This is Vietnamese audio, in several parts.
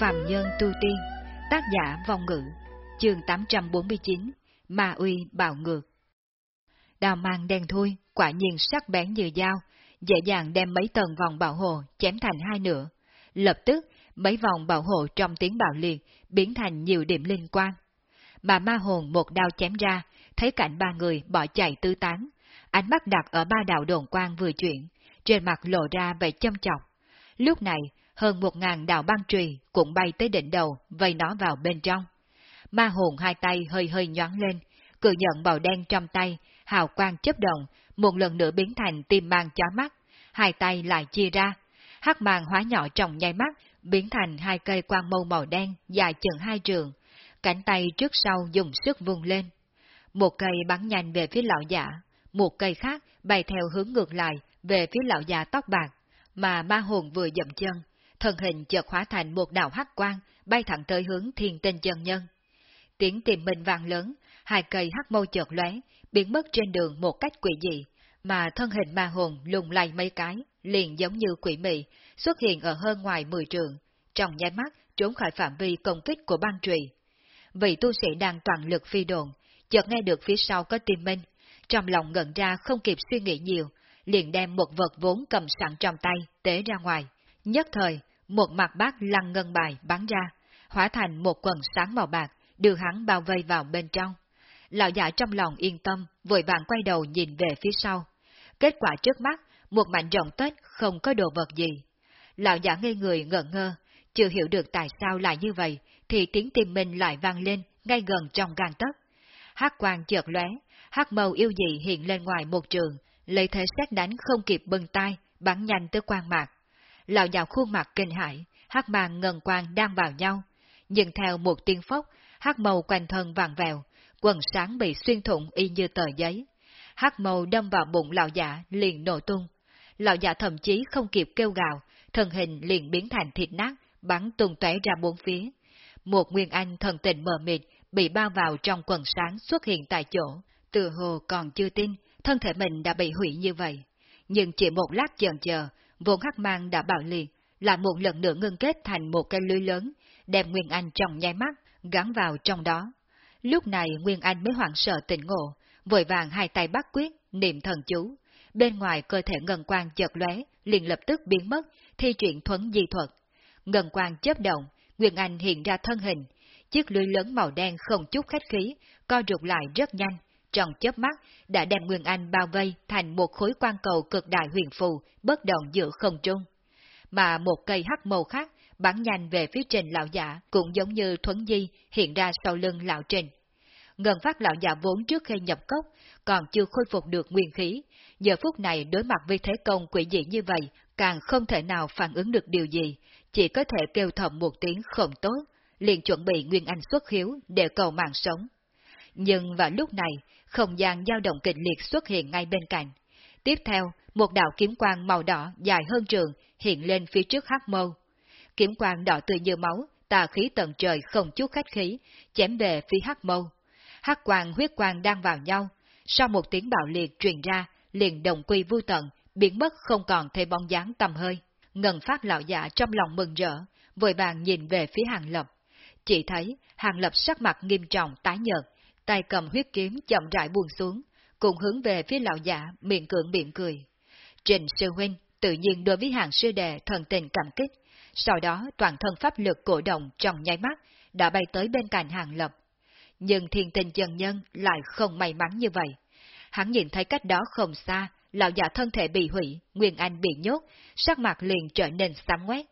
Phạm Nhân Tu Tiên, tác giả vong ngữ, chương 849, Ma Uy Bạo Ngược. Đào mang đen thui, quả nhiên sắc bén như dao, dễ dàng đem mấy tầng vòng bảo hộ chém thành hai nửa. Lập tức, mấy vòng bảo hộ trong tiếng bạo liệt biến thành nhiều điểm liên quan. Mà ma hồn một đao chém ra, thấy cảnh ba người bỏ chạy tứ tán, ánh mắt đặt ở ba đạo đồn quang vừa chuyển, trên mặt lộ ra vẻ châm chọc. Lúc này, hơn một ngàn đạo băng trùy cũng bay tới đỉnh đầu, vây nó vào bên trong. Ma hồn hai tay hơi hơi nhoáng lên, cự nhận màu đen trong tay, hào quang chấp động, một lần nữa biến thành tim mang chó mắt, hai tay lại chia ra, hắc màng hóa nhỏ trong nháy mắt, biến thành hai cây quang mâu màu đen dài chừng hai trường, cánh tay trước sau dùng sức vung lên. Một cây bắn nhanh về phía lão giả, một cây khác bay theo hướng ngược lại về phía lão già tóc bạc, mà ma hồn vừa dậm chân, thân hình chợt hóa thành một đạo hắc quang, bay thẳng tới hướng thiên tinh chân nhân. Tiếng tìm mình vàng lớn, hai cây hắc mâu chợt lóe, biến mất trên đường một cách quỷ dị, mà thân hình ma hồn lùng lay mấy cái, liền giống như quỷ mị, xuất hiện ở hơn ngoài mười trường, trong nháy mắt trốn khỏi phạm vi công kích của băng trùy. Vị tu sĩ đang toàn lực phi đồn, chợt nghe được phía sau có tim minh, trong lòng ngẩn ra không kịp suy nghĩ nhiều, liền đem một vật vốn cầm sẵn trong tay tế ra ngoài. Nhất thời, một mặt bát lăng ngân bài bắn ra, hóa thành một quần sáng màu bạc, đưa hắn bao vây vào bên trong. Lão giả trong lòng yên tâm, vội vàng quay đầu nhìn về phía sau. Kết quả trước mắt, một mảnh rộng tết không có đồ vật gì. Lão giả ngây người ngẩn ngơ, chưa hiểu được tại sao lại như vậy, thì tiếng tim mình lại vang lên ngay gần trong gan tấc. Hát quang chợt lóe, hát màu yêu dị hiện lên ngoài một trường, lấy thế xét đánh không kịp bưng tay, bắn nhanh tới quan mạc lào vào khuôn mặt kinh hãi, hắc màng ngần quang đang vào nhau, nhưng theo một tiên phốc, hắc màu quanh thân vàng vẹo, quần sáng bị xuyên thủng y như tờ giấy. hắc màu đâm vào bụng lão giả liền nổ tung. Lão giả thậm chí không kịp kêu gào, thân hình liền biến thành thịt nát, bắn tung tóe ra bốn phía. Một nguyên anh thần tình mờ mịt bị bao vào trong quần sáng xuất hiện tại chỗ, từ hồ còn chưa tin thân thể mình đã bị hủy như vậy. Nhưng chỉ một lát chần chờ, vốn hắc mang đã bạo liệt, lại một lần nữa ngưng kết thành một cây lưới lớn, đem Nguyên Anh trong nháy mắt, gắn vào trong đó. Lúc này Nguyên Anh mới hoảng sợ tỉnh ngộ, vội vàng hai tay bắt quyết, niệm thần chú. Bên ngoài cơ thể ngân quang chợt lóe, liền lập tức biến mất, thi chuyển thuấn di thuật. Ngân quang chớp động, Nguyên Anh hiện ra thân hình, chiếc lưới lớn màu đen không chút khách khí, co rụt lại rất nhanh, trong chớp mắt đã đem Nguyên Anh bao vây thành một khối quan cầu cực đại huyền phù, bất động giữa không trung. Mà một cây hắc màu khác bắn nhanh về phía trình lão giả cũng giống như thuấn di hiện ra sau lưng lão trình. Ngân phát lão giả vốn trước khi nhập cốc, còn chưa khôi phục được nguyên khí, giờ phút này đối mặt với thế công quỷ dị như vậy, càng không thể nào phản ứng được điều gì, chỉ có thể kêu thầm một tiếng không tốt, liền chuẩn bị Nguyên Anh xuất hiếu để cầu mạng sống. Nhưng vào lúc này, không gian dao động kịch liệt xuất hiện ngay bên cạnh. Tiếp theo, một đạo kiếm quang màu đỏ dài hơn trường hiện lên phía trước hắc mâu. Kiếm quang đỏ tươi như máu, tà khí tận trời không chút khách khí, chém về phía hắc mâu. Hắc quang huyết quang đang vào nhau, sau một tiếng bạo liệt truyền ra, liền đồng quy vu tận, biến mất không còn thấy bóng dáng tầm hơi. Ngân phát lão giả trong lòng mừng rỡ, vội vàng nhìn về phía hàng lập. Chỉ thấy hàng lập sắc mặt nghiêm trọng tái nhợt, tay cầm huyết kiếm chậm rãi buông xuống, cùng hướng về phía lão giả, miệng cưỡng miệng cười. Trình sư huynh tự nhiên đối với hàng sư đệ thần tình cảm kích, sau đó toàn thân pháp lực cổ động trong nháy mắt, đã bay tới bên cạnh hàng lập. Nhưng thiên tình chân nhân lại không may mắn như vậy. Hắn nhìn thấy cách đó không xa, lão giả thân thể bị hủy, Nguyên Anh bị nhốt, sắc mặt liền trở nên xám quét.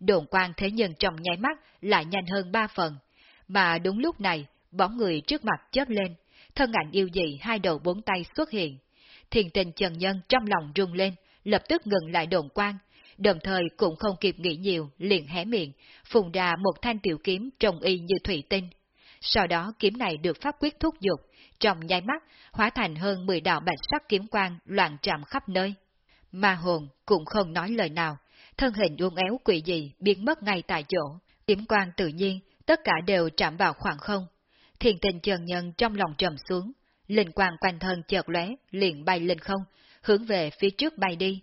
Đồn quang thế nhân trong nháy mắt lại nhanh hơn ba phần. Mà đúng lúc này, bóng người trước mặt chớp lên, thân ảnh yêu dị hai đầu bốn tay xuất hiện. Thiền tình trần nhân trong lòng rung lên, lập tức ngừng lại đồn quang, đồng thời cũng không kịp nghĩ nhiều, liền hé miệng, phùng ra một thanh tiểu kiếm trông y như thủy tinh. Sau đó kiếm này được pháp quyết thúc giục, trong nháy mắt, hóa thành hơn 10 đạo bạch sắc kiếm quang loạn trạm khắp nơi. Ma hồn cũng không nói lời nào, thân hình uốn éo quỷ dị biến mất ngay tại chỗ, kiếm quang tự nhiên, tất cả đều chạm vào khoảng không, Thiền tình trần nhân trong lòng trầm xuống, linh quang quanh thân chợt lóe, liền bay lên không, hướng về phía trước bay đi.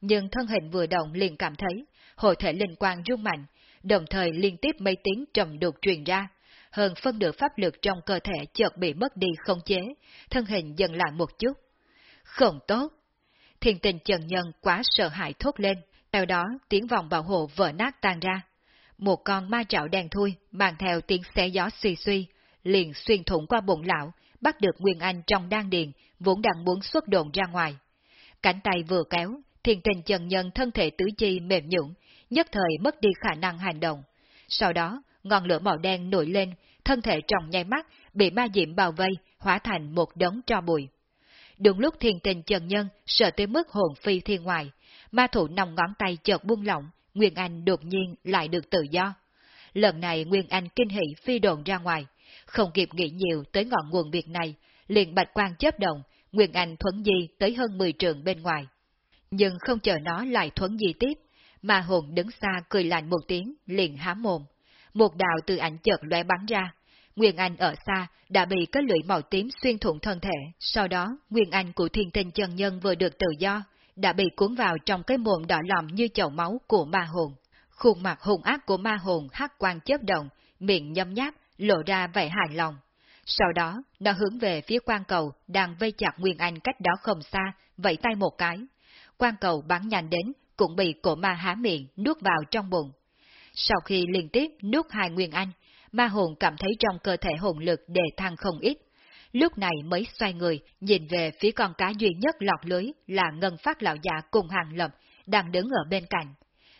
Nhưng thân hình vừa động liền cảm thấy, hội thể linh quang rung mạnh, đồng thời liên tiếp mấy tiếng trầm đục truyền ra, hơn phân nửa pháp lực trong cơ thể chợt bị mất đi không chế, thân hình dần lại một chút. Không tốt! thiền tình trần nhân quá sợ hãi thốt lên, theo đó tiếng vòng bảo hộ vỡ nát tan ra. Một con ma trạo đen thui mang theo tiếng xé gió suy suy, liền xuyên thủng qua bụng lão, bắt được Nguyên Anh trong đan điền, vốn đang muốn xuất đồn ra ngoài. Cánh tay vừa kéo, thiên tình trần nhân thân thể tứ chi mềm nhũn, nhất thời mất đi khả năng hành động. Sau đó, ngọn lửa màu đen nổi lên, thân thể trong nháy mắt bị ma diệm bao vây, hóa thành một đống tro bụi. Đúng lúc thiên tình trần nhân sợ tới mức hồn phi thiên ngoài, ma thủ nòng ngón tay chợt buông lỏng, Nguyên Anh đột nhiên lại được tự do. Lần này Nguyên Anh kinh hỉ phi đồn ra ngoài, không kịp nghĩ nhiều tới ngọn nguồn việc này, liền bạch quan chớp động, Nguyên Anh thuấn di tới hơn 10 trường bên ngoài. Nhưng không chờ nó lại thuấn di tiếp, mà hồn đứng xa cười lạnh một tiếng, liền há mồm. Một đạo từ ảnh chợt lóe bắn ra. Nguyên Anh ở xa đã bị cái lưỡi màu tím xuyên thủng thân thể, sau đó Nguyên Anh của thiên tinh chân nhân vừa được tự do, đã bị cuốn vào trong cái mồm đỏ lòm như chậu máu của ma hồn. Khuôn mặt hung ác của ma hồn hắc quang chớp động, miệng nhâm nháp, lộ ra vẻ hài lòng. Sau đó, nó hướng về phía quan cầu đang vây chặt Nguyên Anh cách đó không xa, vẫy tay một cái. Quan cầu bắn nhanh đến, cũng bị cổ ma há miệng nuốt vào trong bụng. Sau khi liên tiếp nuốt hai Nguyên Anh, ma hồn cảm thấy trong cơ thể hồn lực đề thăng không ít. Lúc này mới xoay người, nhìn về phía con cá duy nhất lọt lưới là ngân phát lão giả cùng hàng lập, đang đứng ở bên cạnh.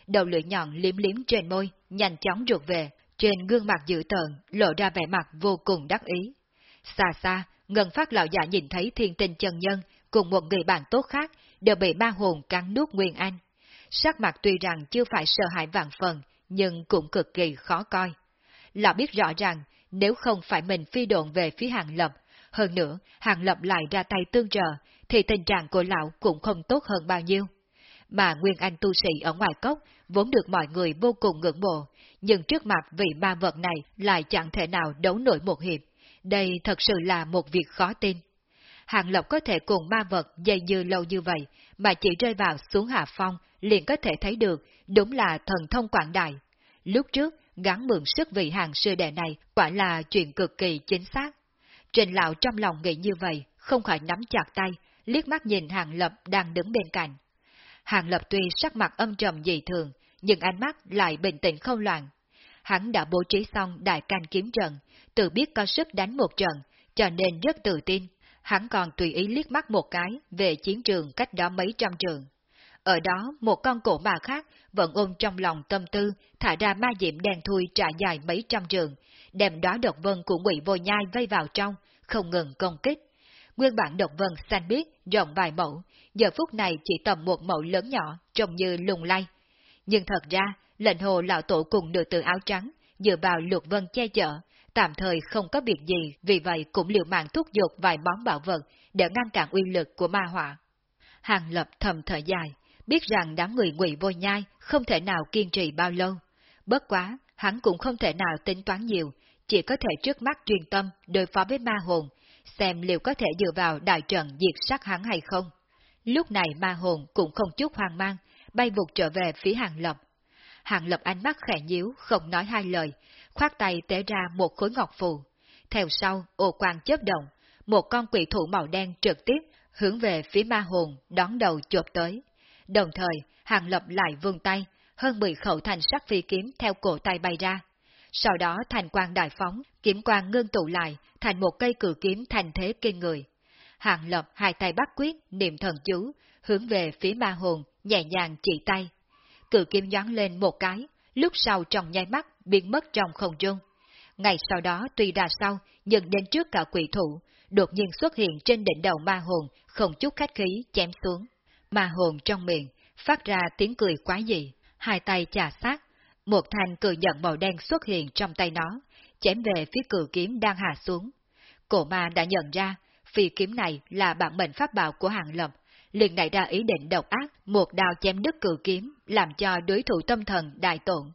Đầu lưỡi nhọn liếm liếm trên môi, nhanh chóng rụt về, trên gương mặt dữ tợn, lộ ra vẻ mặt vô cùng đắc ý. Xa xa, ngân phát lão giả nhìn thấy thiên tinh chân nhân cùng một người bạn tốt khác đều bị ma hồn cắn nuốt Nguyên Anh. Sắc mặt tuy rằng chưa phải sợ hãi vạn phần, nhưng cũng cực kỳ khó coi. Lão biết rõ rằng, nếu không phải mình phi độn về phía hàng lập, hơn nữa, hàng lập lại ra tay tương trợ, thì tình trạng của lão cũng không tốt hơn bao nhiêu. Mà Nguyên Anh tu sĩ ở ngoài cốc vốn được mọi người vô cùng ngưỡng mộ, nhưng trước mặt vị ma vật này lại chẳng thể nào đấu nổi một hiệp. Đây thật sự là một việc khó tin. Hàng lộc có thể cùng ma vật dây dư lâu như vậy, mà chỉ rơi vào xuống hạ phong, liền có thể thấy được, đúng là thần thông quảng đại. Lúc trước, gắn mượn sức vị hàng sư đệ này quả là chuyện cực kỳ chính xác. Trình lão trong lòng nghĩ như vậy, không khỏi nắm chặt tay, liếc mắt nhìn Hàng Lập đang đứng bên cạnh. Hàng Lập tuy sắc mặt âm trầm dị thường, nhưng ánh mắt lại bình tĩnh không loạn. Hắn đã bố trí xong đại canh kiếm trận, tự biết có sức đánh một trận, cho nên rất tự tin. Hắn còn tùy ý liếc mắt một cái về chiến trường cách đó mấy trăm trường. Ở đó, một con cổ ma khác vẫn ôm trong lòng tâm tư, thả ra ma diệm đen thui trải dài mấy trăm trường, đem đó độc vân của ngụy vô nhai vây vào trong, không ngừng công kích. Nguyên bản độc vân xanh biếc, rộng vài mẫu, giờ phút này chỉ tầm một mẫu lớn nhỏ, trông như lùng lay. Nhưng thật ra, lệnh hồ lão tổ cùng nửa tử áo trắng, dựa vào lục vân che chở, tạm thời không có việc gì, vì vậy cũng liều mạng thúc giục vài món bảo vật để ngăn cản uy lực của ma họa. Hàng lập thầm thở dài, biết rằng đám người ngụy vô nhai không thể nào kiên trì bao lâu. Bất quá, hắn cũng không thể nào tính toán nhiều, chỉ có thể trước mắt truyền tâm đối phó với ma hồn, xem liệu có thể dựa vào đại trận diệt sát hắn hay không. Lúc này ma hồn cũng không chút hoang mang, bay vụt trở về phía hàng lập. Hàng lập ánh mắt khẽ nhíu, không nói hai lời, khoát tay tế ra một khối ngọc phù. Theo sau, ô quang chớp động, một con quỷ thủ màu đen trực tiếp hướng về phía ma hồn đón đầu chộp tới. Đồng thời, hàng lập lại vươn tay, hơn 10 khẩu thành sắc phi kiếm theo cổ tay bay ra. Sau đó thành quang đại phóng, kiếm quang ngưng tụ lại, thành một cây cử kiếm thành thế kinh người. Hàng lập hai tay bắt quyết, niệm thần chú, hướng về phía ma hồn, nhẹ nhàng chỉ tay. Cử kiếm nhón lên một cái, lúc sau trong nháy mắt, biến mất trong không trung. Ngày sau đó tuy đà sau, nhưng đến trước cả quỷ thủ, đột nhiên xuất hiện trên đỉnh đầu ma hồn, không chút khách khí chém xuống. Ma hồn trong miệng, phát ra tiếng cười quá dị, hai tay chà sát, một thanh cự nhận màu đen xuất hiện trong tay nó, chém về phía cự kiếm đang hạ xuống. Cổ ma đã nhận ra, phi kiếm này là bản mệnh pháp bảo của hàng lập, liền nảy ra ý định độc ác, một đao chém đứt cự kiếm, làm cho đối thủ tâm thần đại tổn.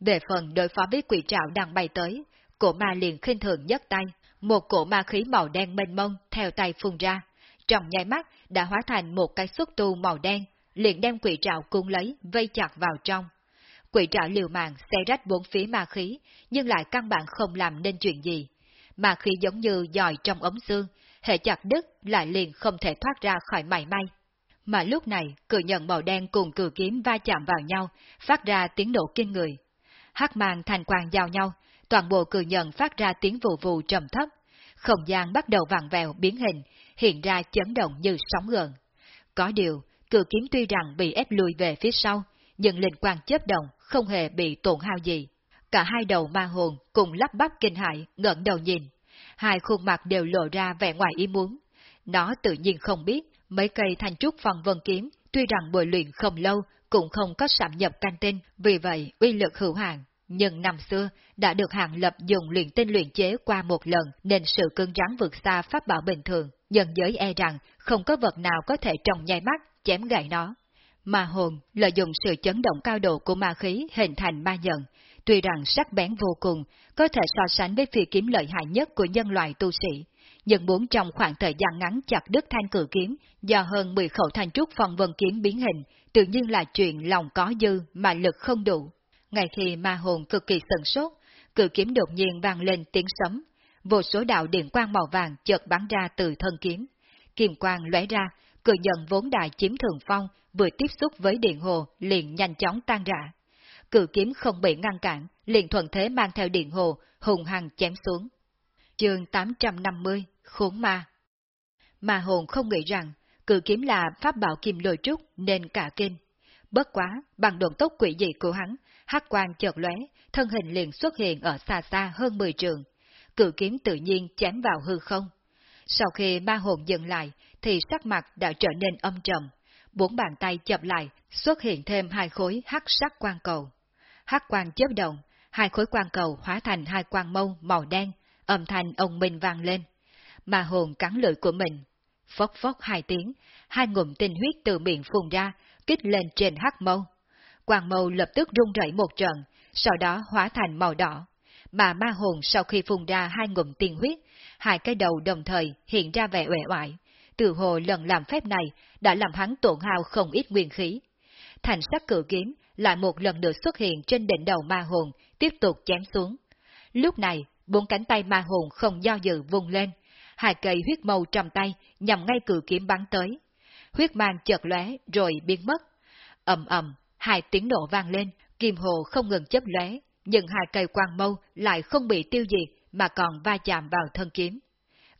Về phần đối phó với quỷ trạo đang bay tới, cổ ma liền khinh thường nhấc tay, một cổ ma khí màu đen mênh mông theo tay phun ra, trong nháy mắt đã hóa thành một cái xúc tu màu đen, liền đem quỷ trạo cung lấy, vây chặt vào trong quỷ trảo liều mạng xé rách bốn phía ma khí, nhưng lại căn bản không làm nên chuyện gì. Ma khí giống như dòi trong ống xương, hệ chặt đứt lại liền không thể thoát ra khỏi mảy may. Mà lúc này, cự nhận màu đen cùng cự kiếm va chạm vào nhau, phát ra tiếng nổ kinh người. Hắc mang thành quang giao nhau, toàn bộ cự nhận phát ra tiếng vù vù trầm thấp. Không gian bắt đầu vặn vẹo biến hình, hiện ra chấn động như sóng gần. Có điều, cự kiếm tuy rằng bị ép lùi về phía sau, nhưng linh quang chớp động không hề bị tổn hao gì. Cả hai đầu ma hồn cùng lắp bắp kinh hại ngẩng đầu nhìn. Hai khuôn mặt đều lộ ra vẻ ngoài ý muốn. Nó tự nhiên không biết, mấy cây thanh trúc phần vân kiếm, tuy rằng bồi luyện không lâu, cũng không có sạm nhập canh tinh, vì vậy uy lực hữu hạn. Nhưng năm xưa, đã được hạng lập dùng luyện tinh luyện chế qua một lần nên sự cứng rắn vượt xa pháp bảo bình thường, nhân giới e rằng không có vật nào có thể trồng nhai mắt, chém gãy nó. Ma hồn lợi dụng sự chấn động cao độ của ma khí hình thành ma nhận, tuy rằng sắc bén vô cùng, có thể so sánh với phi kiếm lợi hại nhất của nhân loại tu sĩ, nhưng muốn trong khoảng thời gian ngắn chặt đứt thanh cử kiếm, do hơn 10 khẩu thanh trúc phong vân kiếm biến hình, tự nhiên là chuyện lòng có dư mà lực không đủ. Ngay khi ma hồn cực kỳ sần sốt, cử kiếm đột nhiên vang lên tiếng sấm, vô số đạo điện quang màu vàng chợt bắn ra từ thân kiếm. Kim quang lóe ra, cự nhận vốn đại chiếm thường phong, vừa tiếp xúc với điện hồ liền nhanh chóng tan rã. Cự kiếm không bị ngăn cản, liền thuận thế mang theo điện hồ, hùng hằng chém xuống. Chương 850 Khốn Ma Ma hồn không nghĩ rằng, cự kiếm là pháp bảo kim lôi trúc nên cả kinh. Bất quá, bằng độn tốc quỷ dị của hắn, hắc quang chợt lóe, thân hình liền xuất hiện ở xa xa hơn 10 trường. Cự kiếm tự nhiên chém vào hư không. Sau khi ma hồn dừng lại, thì sắc mặt đã trở nên âm trầm. Bốn bàn tay chập lại, xuất hiện thêm hai khối hắc sắc quang cầu. Hắc quang chớp động, hai khối quang cầu hóa thành hai quang mâu màu đen, âm thanh ông minh vang lên. Mà hồn cắn lưỡi của mình. Phốc phốc hai tiếng, hai ngụm tinh huyết từ miệng phun ra, kích lên trên hắc mâu. Quang mâu lập tức rung rẩy một trận, sau đó hóa thành màu đỏ. Mà ma hồn sau khi phun ra hai ngụm tiên huyết, hai cái đầu đồng thời hiện ra vẻ uể oải. Từ hồ lần làm phép này đã làm hắn tổn hao không ít nguyên khí. Thành sắc cử kiếm lại một lần nữa xuất hiện trên đỉnh đầu ma hồn, tiếp tục chém xuống. Lúc này, bốn cánh tay ma hồn không do dự vùng lên, hai cây huyết mâu trong tay nhằm ngay cử kiếm bắn tới. Huyết mang chợt lóe rồi biến mất. ầm ầm, hai tiếng nổ vang lên, kim hồ không ngừng chớp lóe, nhưng hai cây quang mâu lại không bị tiêu diệt mà còn va chạm vào thân kiếm.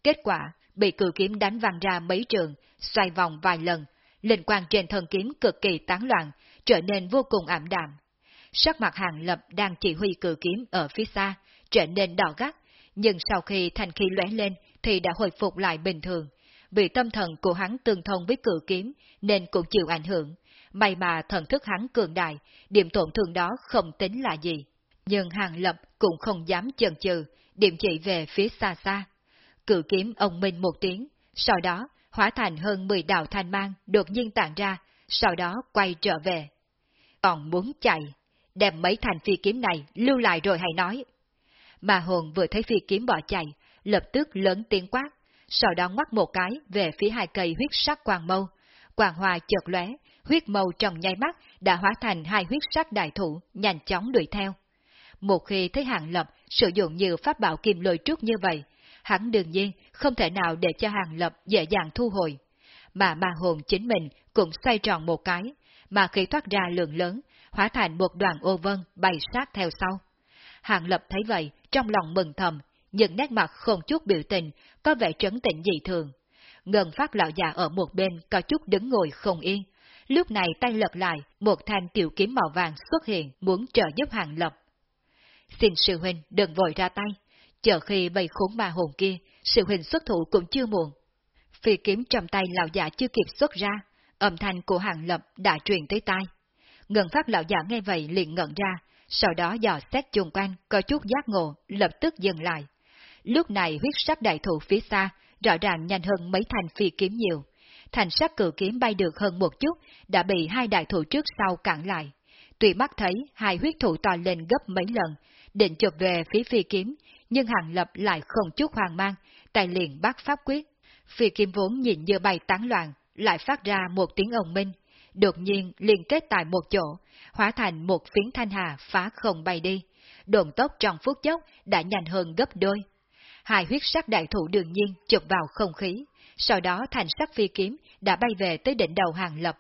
Kết quả, bị cử kiếm đánh văng ra mấy trường, xoay vòng vài lần, linh quang trên thân kiếm cực kỳ tán loạn, trở nên vô cùng ảm đạm. Sắc mặt hàng lập đang chỉ huy cử kiếm ở phía xa, trở nên đỏ gắt, nhưng sau khi thành khí lóe lên thì đã hồi phục lại bình thường. Vì tâm thần của hắn tương thông với cử kiếm nên cũng chịu ảnh hưởng, may mà thần thức hắn cường đại, điểm tổn thương đó không tính là gì. Nhưng hàng lập cũng không dám chần chừ, điểm chỉ về phía xa xa. Cử kiếm ông minh một tiếng, sau đó hóa thành hơn 10 đạo thanh mang đột nhiên tản ra, sau đó quay trở về. Còn muốn chạy, đem mấy thành phi kiếm này lưu lại rồi hãy nói. Mà hồn vừa thấy phi kiếm bỏ chạy, lập tức lớn tiếng quát, sau đó ngoắt một cái về phía hai cây huyết sắc quang mâu. Quang hòa chợt lóe, huyết mâu trong nháy mắt đã hóa thành hai huyết sắc đại thủ, nhanh chóng đuổi theo. Một khi thấy hàng lập sử dụng nhiều pháp bảo kim lôi trước như vậy, hắn đương nhiên không thể nào để cho hàng lập dễ dàng thu hồi. Mà ma hồn chính mình cũng xoay tròn một cái, mà khi thoát ra lượng lớn, hóa thành một đoàn ô vân bay sát theo sau. Hàng lập thấy vậy, trong lòng mừng thầm, nhưng nét mặt không chút biểu tình, có vẻ trấn tĩnh dị thường. Ngân phát lão già ở một bên có chút đứng ngồi không yên. Lúc này tay lật lại, một thanh tiểu kiếm màu vàng xuất hiện muốn trợ giúp hàng lập. Xin sư huynh đừng vội ra tay, chờ khi bầy khốn ma hồn kia, sự hình xuất thủ cũng chưa muộn. Phi kiếm trong tay lão già chưa kịp xuất ra, âm thanh của hàng lập đã truyền tới tai. Ngân phát lão già nghe vậy liền ngẩn ra, sau đó dò xét chung quanh, có chút giác ngộ, lập tức dừng lại. Lúc này huyết sắc đại thủ phía xa, rõ ràng nhanh hơn mấy thành phi kiếm nhiều. Thành sắc cử kiếm bay được hơn một chút, đã bị hai đại thủ trước sau cản lại. Tuy mắt thấy hai huyết thủ to lên gấp mấy lần, định chụp về phía phi kiếm, nhưng hàng lập lại không chút hoang mang, tài liền bắt pháp quyết. Phi kiếm vốn nhìn như bay tán loạn, lại phát ra một tiếng ồn minh. đột nhiên liên kết tại một chỗ, hóa thành một phiến thanh hà phá không bay đi. Đồn tốc trong phút chốc đã nhanh hơn gấp đôi. Hai huyết sắc đại thủ đương nhiên chụp vào không khí, sau đó thành sắc phi kiếm đã bay về tới đỉnh đầu hàng lập.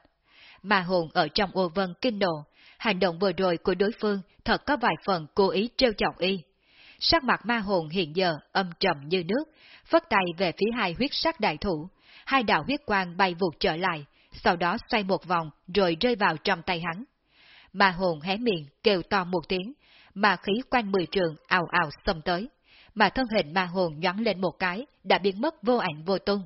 Mà hồn ở trong ô vân kinh nộ, hành động vừa rồi của đối phương thật có vài phần cố ý trêu chọc y. Sắc mặt ma hồn hiện giờ âm trầm như nước, phất tay về phía hai huyết sắc đại thủ, hai đạo huyết quang bay vụt trở lại, sau đó xoay một vòng rồi rơi vào trong tay hắn. Ma hồn hé miệng kêu to một tiếng, ma khí quanh mười trường ào ào xông tới, mà thân hình ma hồn nhón lên một cái đã biến mất vô ảnh vô tung.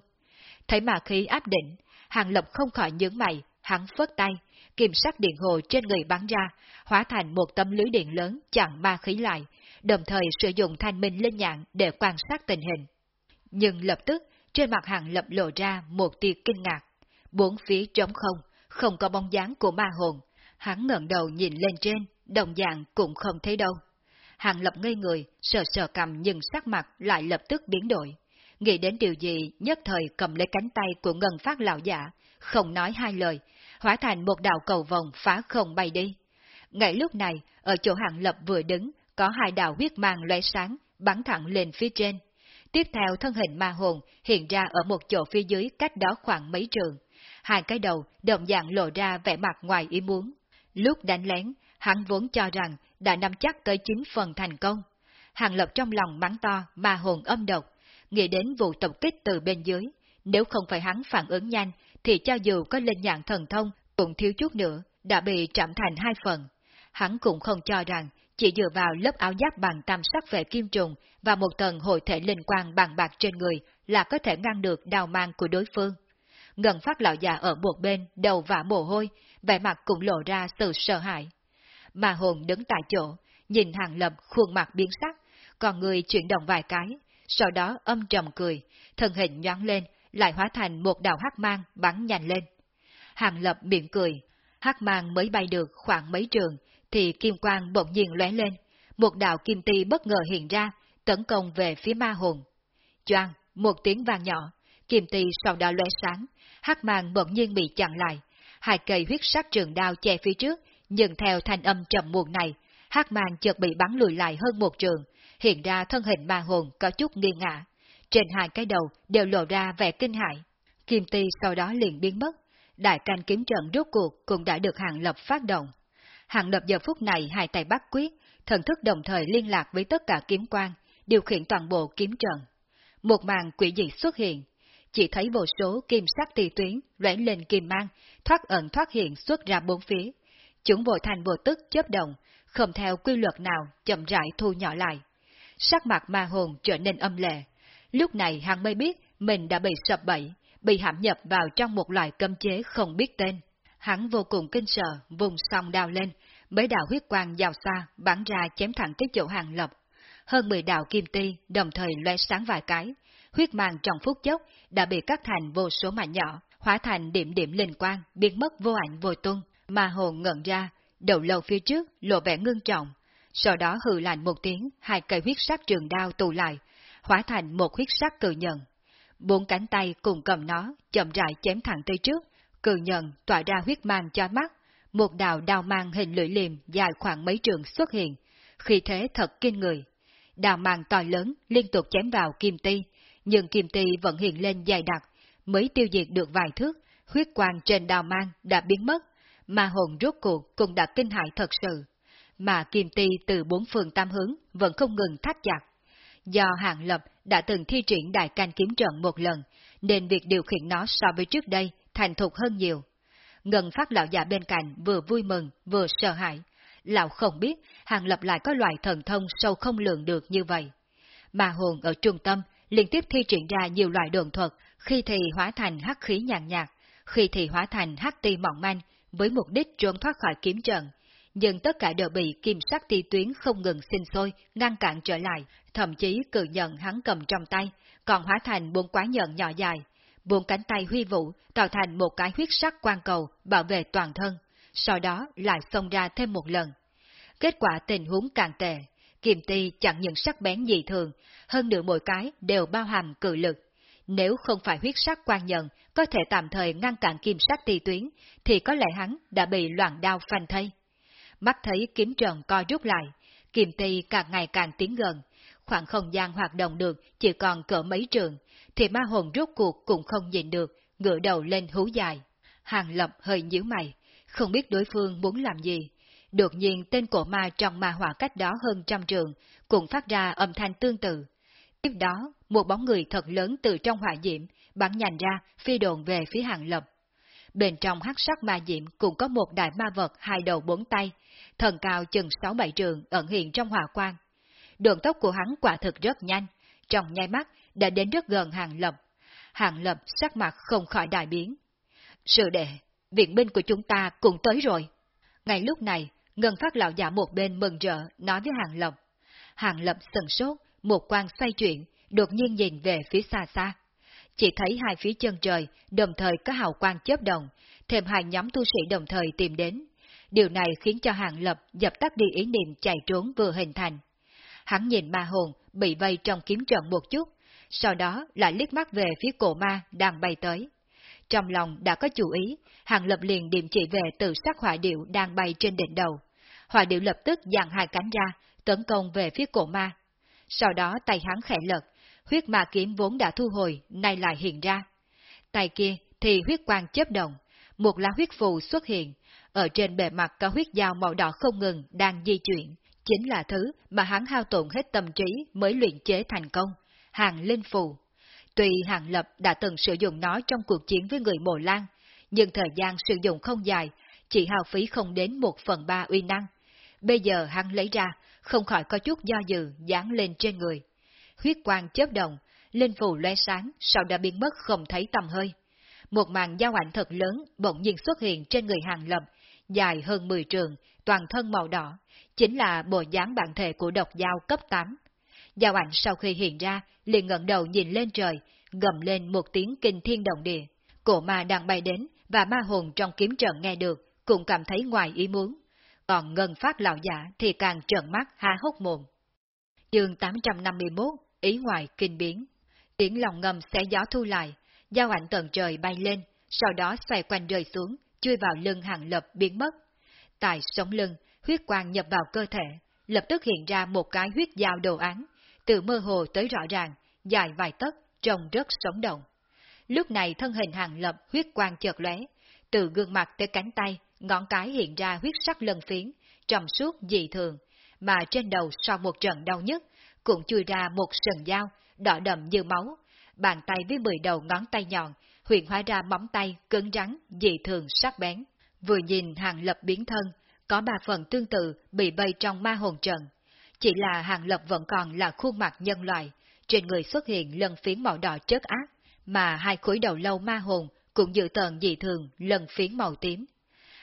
Thấy ma khí áp định, hàng lập không khỏi nhướng mày, hắn phớt tay, kim sắc điện hồ trên người bắn ra, hóa thành một tấm lưới điện lớn chặn ma khí lại, đồng thời sử dụng thanh minh linh nhạn để quan sát tình hình. Nhưng lập tức, trên mặt hàng lập lộ ra một tia kinh ngạc. Bốn phía trống không, không có bóng dáng của ma hồn. Hắn ngẩng đầu nhìn lên trên, đồng dạng cũng không thấy đâu. Hàng lập ngây người, sờ sờ cầm nhưng sắc mặt lại lập tức biến đổi. Nghĩ đến điều gì, nhất thời cầm lấy cánh tay của ngân phát lão giả, không nói hai lời, hóa thành một đạo cầu vòng phá không bay đi. Ngay lúc này, ở chỗ hàng lập vừa đứng, có hai đạo huyết mang lóe sáng, bắn thẳng lên phía trên. Tiếp theo thân hình ma hồn hiện ra ở một chỗ phía dưới cách đó khoảng mấy trường. Hai cái đầu đồng dạng lộ ra vẻ mặt ngoài ý muốn. Lúc đánh lén, hắn vốn cho rằng đã nắm chắc tới chín phần thành công. Hàng lập trong lòng mắng to ma hồn âm độc, nghĩ đến vụ tập kích từ bên dưới. Nếu không phải hắn phản ứng nhanh, thì cho dù có linh nhạn thần thông, cũng thiếu chút nữa, đã bị chạm thành hai phần. Hắn cũng không cho rằng chỉ dựa vào lớp áo giáp bằng tam sắc vệ kim trùng và một tầng hội thể linh quang bằng bạc trên người là có thể ngăn được đào mang của đối phương. Ngân phát lão già ở một bên, đầu vả mồ hôi, vẻ mặt cũng lộ ra sự sợ hãi. Mà hồn đứng tại chỗ, nhìn hàng lập khuôn mặt biến sắc, còn người chuyển động vài cái, sau đó âm trầm cười, thân hình nhoáng lên, lại hóa thành một đạo hắc mang bắn nhanh lên. Hàng lập miệng cười, hắc mang mới bay được khoảng mấy trường, thì kim quang bỗng nhiên lóe lên, một đạo kim ti bất ngờ hiện ra, tấn công về phía ma hồn. Choang, một tiếng vang nhỏ, kim ti sau đó lóe sáng, hắc mang bỗng nhiên bị chặn lại, hai cây huyết sắc trường đao che phía trước, nhưng theo thanh âm trầm muộn này, hắc mang chợt bị bắn lùi lại hơn một trường, hiện ra thân hình ma hồn có chút nghiêng ngả, Trên hai cái đầu đều lộ ra vẻ kinh hãi. Kim ti sau đó liền biến mất, đại canh kiếm trận rốt cuộc cũng đã được hàng lập phát động. Hàng lập giờ phút này hai tay bắt quyết, thần thức đồng thời liên lạc với tất cả kiếm quan, điều khiển toàn bộ kiếm trận. Một màn quỷ dị xuất hiện, chỉ thấy vô số kim sắc tì tuyến lóe lên kim mang, thoát ẩn thoát hiện xuất ra bốn phía. Chúng vội thành vô tức chớp động, không theo quy luật nào chậm rãi thu nhỏ lại. Sắc mặt ma hồn trở nên âm lệ. Lúc này hắn mới biết mình đã bị sập bẫy, bị hãm nhập vào trong một loại cấm chế không biết tên. Hắn vô cùng kinh sợ, vùng song đào lên, mấy đạo huyết quang giàu xa bắn ra chém thẳng tới chỗ hàng lập. Hơn 10 đạo kim ti đồng thời lóe sáng vài cái, huyết mang trong phút chốc đã bị cắt thành vô số mảnh nhỏ, hóa thành điểm điểm linh quang, biến mất vô ảnh vô tung, mà hồn ngẩn ra, đầu lâu phía trước lộ vẻ ngưng trọng. Sau đó hừ lạnh một tiếng, hai cây huyết sắc trường đao tụ lại, hóa thành một huyết sắc cự nhận. Bốn cánh tay cùng cầm nó, chậm rãi chém thẳng tới trước, cự nhận tỏa ra huyết mang cho mắt, một đạo đao mang hình lưỡi liềm dài khoảng mấy trường xuất hiện, khi thế thật kinh người. Đao mang to lớn liên tục chém vào kim ti, nhưng kim ti vẫn hiện lên dài đặc, mới tiêu diệt được vài thước, huyết quang trên đao mang đã biến mất, mà hồn rốt cuộc cũng đã kinh hại thật sự. Mà kim ti từ bốn phương tam hướng vẫn không ngừng thắt chặt. Do hạng lập đã từng thi triển đại canh kiếm trận một lần, nên việc điều khiển nó so với trước đây thành thục hơn nhiều. Ngân phát lão già bên cạnh vừa vui mừng vừa sợ hãi. Lão không biết hàng lập lại có loại thần thông sâu không lường được như vậy. Mà hồn ở trung tâm liên tiếp thi triển ra nhiều loại đường thuật, khi thì hóa thành hắc khí nhàn nhạt, khi thì hóa thành hắc ti mỏng manh, với mục đích trốn thoát khỏi kiếm trận. Nhưng tất cả đều bị kim sắc ti tuyến không ngừng sinh sôi, ngăn cản trở lại, thậm chí cự nhận hắn cầm trong tay, còn hóa thành bốn quái nhận nhỏ dài, buông cánh tay huy vũ, tạo thành một cái huyết sắc quan cầu bảo vệ toàn thân, sau đó lại xông ra thêm một lần. Kết quả tình huống càng tệ, kiềm ti chẳng những sắc bén dị thường, hơn nữa mỗi cái đều bao hàm cự lực. Nếu không phải huyết sắc quan nhận có thể tạm thời ngăn cản kim sắc tì tuyến, thì có lẽ hắn đã bị loạn đao phanh thây. Mắt thấy kiếm trần co rút lại, Kiềm ti càng ngày càng tiến gần, khoảng không gian hoạt động được chỉ còn cỡ mấy trường, thì ma hồn rốt cuộc cũng không nhìn được, ngửa đầu lên hú dài. Hàng lập hơi nhíu mày, không biết đối phương muốn làm gì. Đột nhiên tên cổ ma trong ma hỏa cách đó hơn trăm trường, cũng phát ra âm thanh tương tự. Tiếp đó, một bóng người thật lớn từ trong hỏa diễm, bắn nhành ra, phi đồn về phía hàng lập. Bên trong hắc sắc ma diễm cũng có một đại ma vật hai đầu bốn tay, thần cao chừng sáu bảy trường ẩn hiện trong hỏa quang. Đường tốc của hắn quả thực rất nhanh, trong nháy mắt đã đến rất gần hàng lập. Hàng lập sắc mặt không khỏi đại biến. Sự đệ, viện binh của chúng ta cũng tới rồi. Ngay lúc này, Ngân phát lão giả một bên mừng rỡ nói với hàng lập. Hàng lập sần sốt, một quan xoay chuyện, đột nhiên nhìn về phía xa xa. Chỉ thấy hai phía chân trời đồng thời có hào quang chớp đồng, thêm hai nhóm tu sĩ đồng thời tìm đến. Điều này khiến cho Hàng Lập dập tắt đi ý niệm chạy trốn vừa hình thành. Hắn nhìn ma hồn bị vây trong kiếm trận một chút, sau đó lại liếc mắt về phía cổ ma đang bay tới. Trong lòng đã có chủ ý, Hàng Lập liền điểm chỉ về từ sắc hỏa điệu đang bay trên đỉnh đầu. Hỏa điệu lập tức dàn hai cánh ra, tấn công về phía cổ ma. Sau đó tay hắn khẽ lật, huyết ma kiếm vốn đã thu hồi, nay lại hiện ra. Tay kia thì huyết quang chớp động, một lá huyết phù xuất hiện, ở trên bề mặt có huyết dao màu đỏ không ngừng đang di chuyển, chính là thứ mà hắn hao tổn hết tâm trí mới luyện chế thành công, hàng linh phù. Tuy Hàng Lập đã từng sử dụng nó trong cuộc chiến với người Mộ Lan, nhưng thời gian sử dụng không dài, chỉ hao phí không đến một phần ba uy năng. Bây giờ hắn lấy ra, không khỏi có chút do dự dán lên trên người. Huyết quang chớp động, linh phù lóe sáng, sau đã biến mất không thấy tầm hơi. Một màn giao ảnh thật lớn bỗng nhiên xuất hiện trên người Hàng Lập, dài hơn 10 trường, toàn thân màu đỏ, chính là bộ dáng bản thể của độc dao cấp 8. Giao ảnh sau khi hiện ra, liền ngẩng đầu nhìn lên trời, gầm lên một tiếng kinh thiên động địa. Cổ ma đang bay đến, và ma hồn trong kiếm trận nghe được, cũng cảm thấy ngoài ý muốn. Còn ngân phát lão giả thì càng trợn mắt há hốc mồm. Chương 851, ý ngoài kinh biến. Tiếng lòng ngầm xé gió thu lại, giao ảnh tận trời bay lên, sau đó xoay quanh rơi xuống, chui vào lưng hàng lập biến mất. Tại sống lưng, huyết quang nhập vào cơ thể, lập tức hiện ra một cái huyết dao đồ án, từ mơ hồ tới rõ ràng, dài vài tấc, trông rất sống động. Lúc này thân hình hàng lập huyết quang chợt lóe, từ gương mặt tới cánh tay, ngón cái hiện ra huyết sắc lân phiến, trầm suốt dị thường, mà trên đầu sau một trận đau nhức, cũng chui ra một sừng dao, đỏ đậm như máu, bàn tay với mười đầu ngón tay nhọn, huyền hóa ra móng tay cứng rắn, dị thường sắc bén. Vừa nhìn hàng lập biến thân, có ba phần tương tự bị vây trong ma hồn trận. Chỉ là hàng lập vẫn còn là khuôn mặt nhân loại, trên người xuất hiện lần phiến màu đỏ chất ác, mà hai khối đầu lâu ma hồn cũng dự tờn dị thường lần phiến màu tím.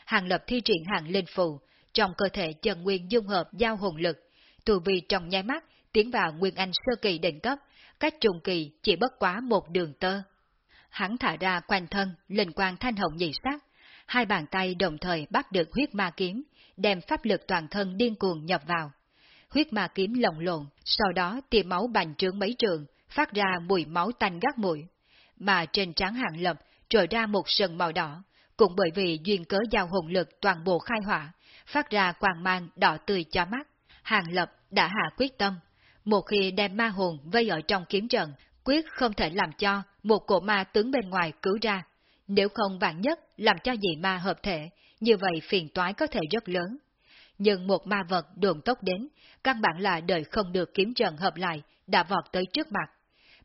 Hàng lập thi triển hàng linh phù, trong cơ thể chân nguyên dung hợp giao hồn lực, tù vi trong nháy mắt tiến vào nguyên anh sơ kỳ đỉnh cấp, cách trùng kỳ chỉ bất quá một đường tơ. Hắn thả ra quanh thân, linh quang thanh hồng nhị sắc, hai bàn tay đồng thời bắt được huyết ma kiếm, đem pháp lực toàn thân điên cuồng nhập vào. Huyết ma kiếm lồng lộn, sau đó tia máu bành trướng mấy trường, phát ra mùi máu tanh gắt mũi. Mà trên trán hạng lập trồi ra một sừng màu đỏ, cũng bởi vì duyên cớ giao hồn lực toàn bộ khai hỏa, phát ra quang mang đỏ tươi cho mắt. Hàng lập đã hạ quyết tâm, một khi đem ma hồn vây ở trong kiếm trận, quyết không thể làm cho một cổ ma tướng bên ngoài cứu ra. Nếu không vạn nhất làm cho dị ma hợp thể, như vậy phiền toái có thể rất lớn. Nhưng một ma vật đồn tốc đến, căn bản là đợi không được kiếm trần hợp lại, đã vọt tới trước mặt.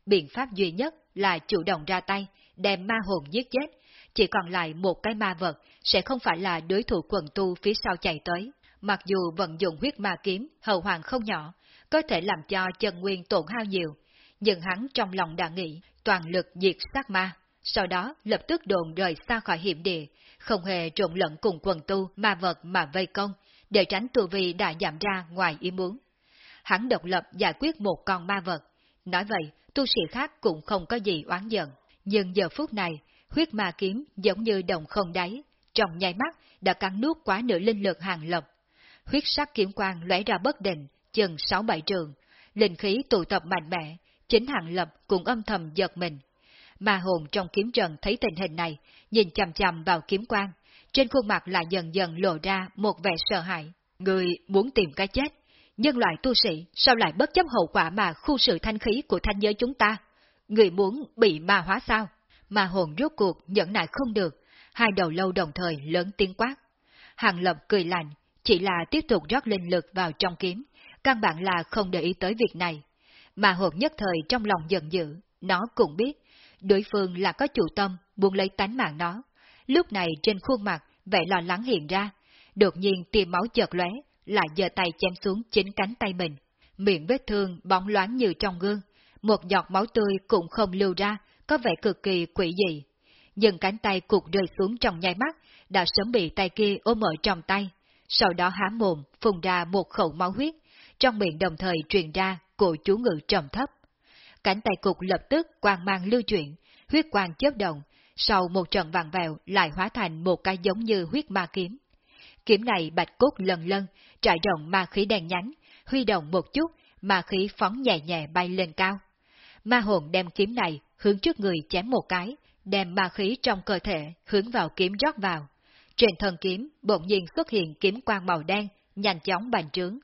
Biện pháp duy nhất là chủ động ra tay, đem ma hồn giết chết, chỉ còn lại một cái ma vật sẽ không phải là đối thủ quần tu phía sau chạy tới. Mặc dù vận dụng huyết ma kiếm, hậu hoàng không nhỏ, có thể làm cho chân nguyên tổn hao nhiều, nhưng hắn trong lòng đã nghĩ toàn lực diệt sát ma, sau đó lập tức đồn rời xa khỏi hiểm địa, không hề trộn lẫn cùng quần tu ma vật mà vây công, để tránh tu vi đã giảm ra ngoài ý muốn. Hắn độc lập giải quyết một con ma vật. Nói vậy, tu sĩ khác cũng không có gì oán giận. Nhưng giờ phút này, huyết ma kiếm giống như đồng không đáy, trong nháy mắt đã cắn nuốt quá nửa linh lực hàng lập. Huyết sắc kiếm quang lóe ra bất định, chừng sáu bảy trường, linh khí tụ tập mạnh mẽ, chính hàng lập cũng âm thầm giật mình. Ma hồn trong kiếm trần thấy tình hình này, nhìn chằm chằm vào kiếm quang, trên khuôn mặt lại dần dần lộ ra một vẻ sợ hãi. Người muốn tìm cái chết, nhân loại tu sĩ sao lại bất chấp hậu quả mà khu sự thanh khí của thanh giới chúng ta? Người muốn bị ma hóa sao? mà hồn rốt cuộc nhẫn nại không được, hai đầu lâu đồng thời lớn tiếng quát. Hàng Lập cười lạnh, chỉ là tiếp tục rót linh lực vào trong kiếm, căn bản là không để ý tới việc này. Mà hồn nhất thời trong lòng giận dữ, nó cũng biết, đối phương là có chủ tâm muốn lấy tánh mạng nó. Lúc này trên khuôn mặt, vẻ lo lắng hiện ra, đột nhiên tìm máu chợt lóe, lại giơ tay chém xuống chính cánh tay mình. Miệng vết thương bóng loáng như trong gương, một giọt máu tươi cũng không lưu ra, có vẻ cực kỳ quỷ dị. Nhưng cánh tay cục rơi xuống trong nháy mắt, đã sớm bị tay kia ôm ở trong tay, sau đó há mồm, phun ra một khẩu máu huyết, trong miệng đồng thời truyền ra của chú ngự trầm thấp. Cánh tay cục lập tức quang mang lưu chuyển, huyết quang chớp động, sau một trận vàng vẹo lại hóa thành một cái giống như huyết ma kiếm. Kiếm này bạch cốt lần lân, trải rộng ma khí đen nhánh, huy động một chút, ma khí phóng nhẹ nhẹ bay lên cao. Ma hồn đem kiếm này hướng trước người chém một cái, đem ma khí trong cơ thể hướng vào kiếm rót vào. Trên thân kiếm bỗng nhiên xuất hiện kiếm quang màu đen, nhanh chóng bành trướng.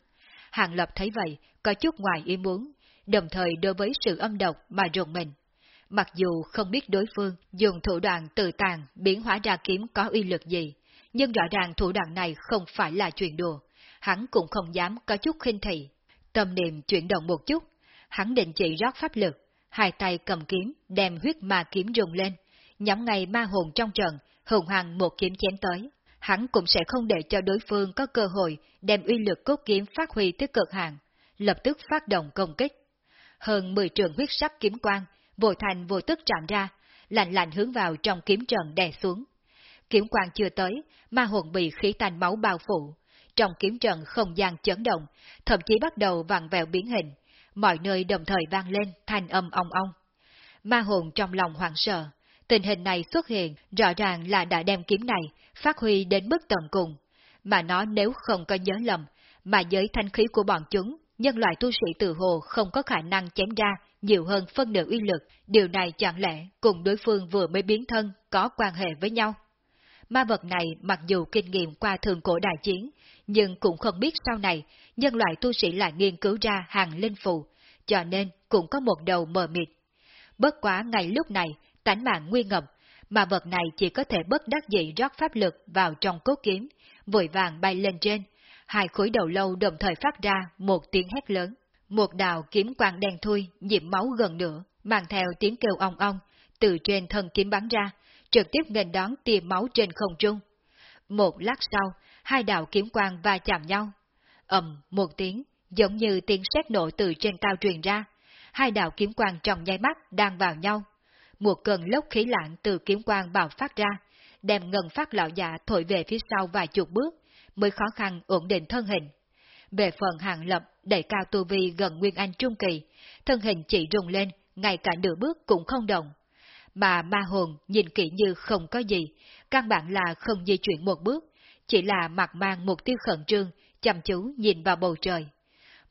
Hàng Lập thấy vậy, có chút ngoài ý muốn, đồng thời đối với sự âm độc mà rùng mình. Mặc dù không biết đối phương dùng thủ đoạn tự tàn biến hóa ra kiếm có uy lực gì, nhưng rõ ràng thủ đoạn này không phải là chuyện đùa, hắn cũng không dám có chút khinh thị. Tâm niệm chuyển động một chút, hắn định chỉ rót pháp lực, hai tay cầm kiếm đem huyết ma kiếm rung lên, nhắm ngay ma hồn trong trận, hùng hằng một kiếm chém tới. Hắn cũng sẽ không để cho đối phương có cơ hội đem uy lực cốt kiếm phát huy tới cực hạn, lập tức phát động công kích. Hơn 10 trường huyết sắc kiếm quang, vội thành vô tức chạm ra, lạnh lạnh hướng vào trong kiếm trận đè xuống. Kiếm quang chưa tới, ma hồn bị khí tanh máu bao phủ. Trong kiếm trận không gian chấn động, thậm chí bắt đầu vặn vẹo biến hình, mọi nơi đồng thời vang lên thanh âm ong ong. Ma hồn trong lòng hoảng sợ, tình hình này xuất hiện rõ ràng là đã đem kiếm này phát huy đến mức tận cùng, mà nó nếu không có nhớ lầm, mà giới thanh khí của bọn chúng, nhân loại tu sĩ tự hồ không có khả năng chém ra nhiều hơn phân nửa uy lực, điều này chẳng lẽ cùng đối phương vừa mới biến thân có quan hệ với nhau? Ma vật này mặc dù kinh nghiệm qua thường cổ đại chiến, nhưng cũng không biết sau này nhân loại tu sĩ lại nghiên cứu ra hàng linh phù, cho nên cũng có một đầu mờ mịt. Bất quá ngày lúc này, tánh mạng nguy ngập, mà vật này chỉ có thể bất đắc dĩ rót pháp lực vào trong cốt kiếm, vội vàng bay lên trên, hai khối đầu lâu đồng thời phát ra một tiếng hét lớn. Một đạo kiếm quang đen thui, nhiễm máu gần nữa, mang theo tiếng kêu ong ong, từ trên thân kiếm bắn ra, trực tiếp nghênh đón tia máu trên không trung. Một lát sau, hai đạo kiếm quang va chạm nhau. ầm một tiếng, giống như tiếng sét nổ từ trên cao truyền ra. Hai đạo kiếm quang trong nháy mắt đang vào nhau. Một cơn lốc khí lạnh từ kiếm quang bạo phát ra, đem ngân phát lão già thổi về phía sau vài chục bước, mới khó khăn ổn định thân hình. Về phần hàng lập đẩy cao tu vi gần Nguyên Anh Trung Kỳ, thân hình chỉ rung lên, ngay cả nửa bước cũng không động. Mà ma hồn nhìn kỹ như không có gì, căn bản là không di chuyển một bước, chỉ là mặt mang một tiêu khẩn trương, chăm chú nhìn vào bầu trời.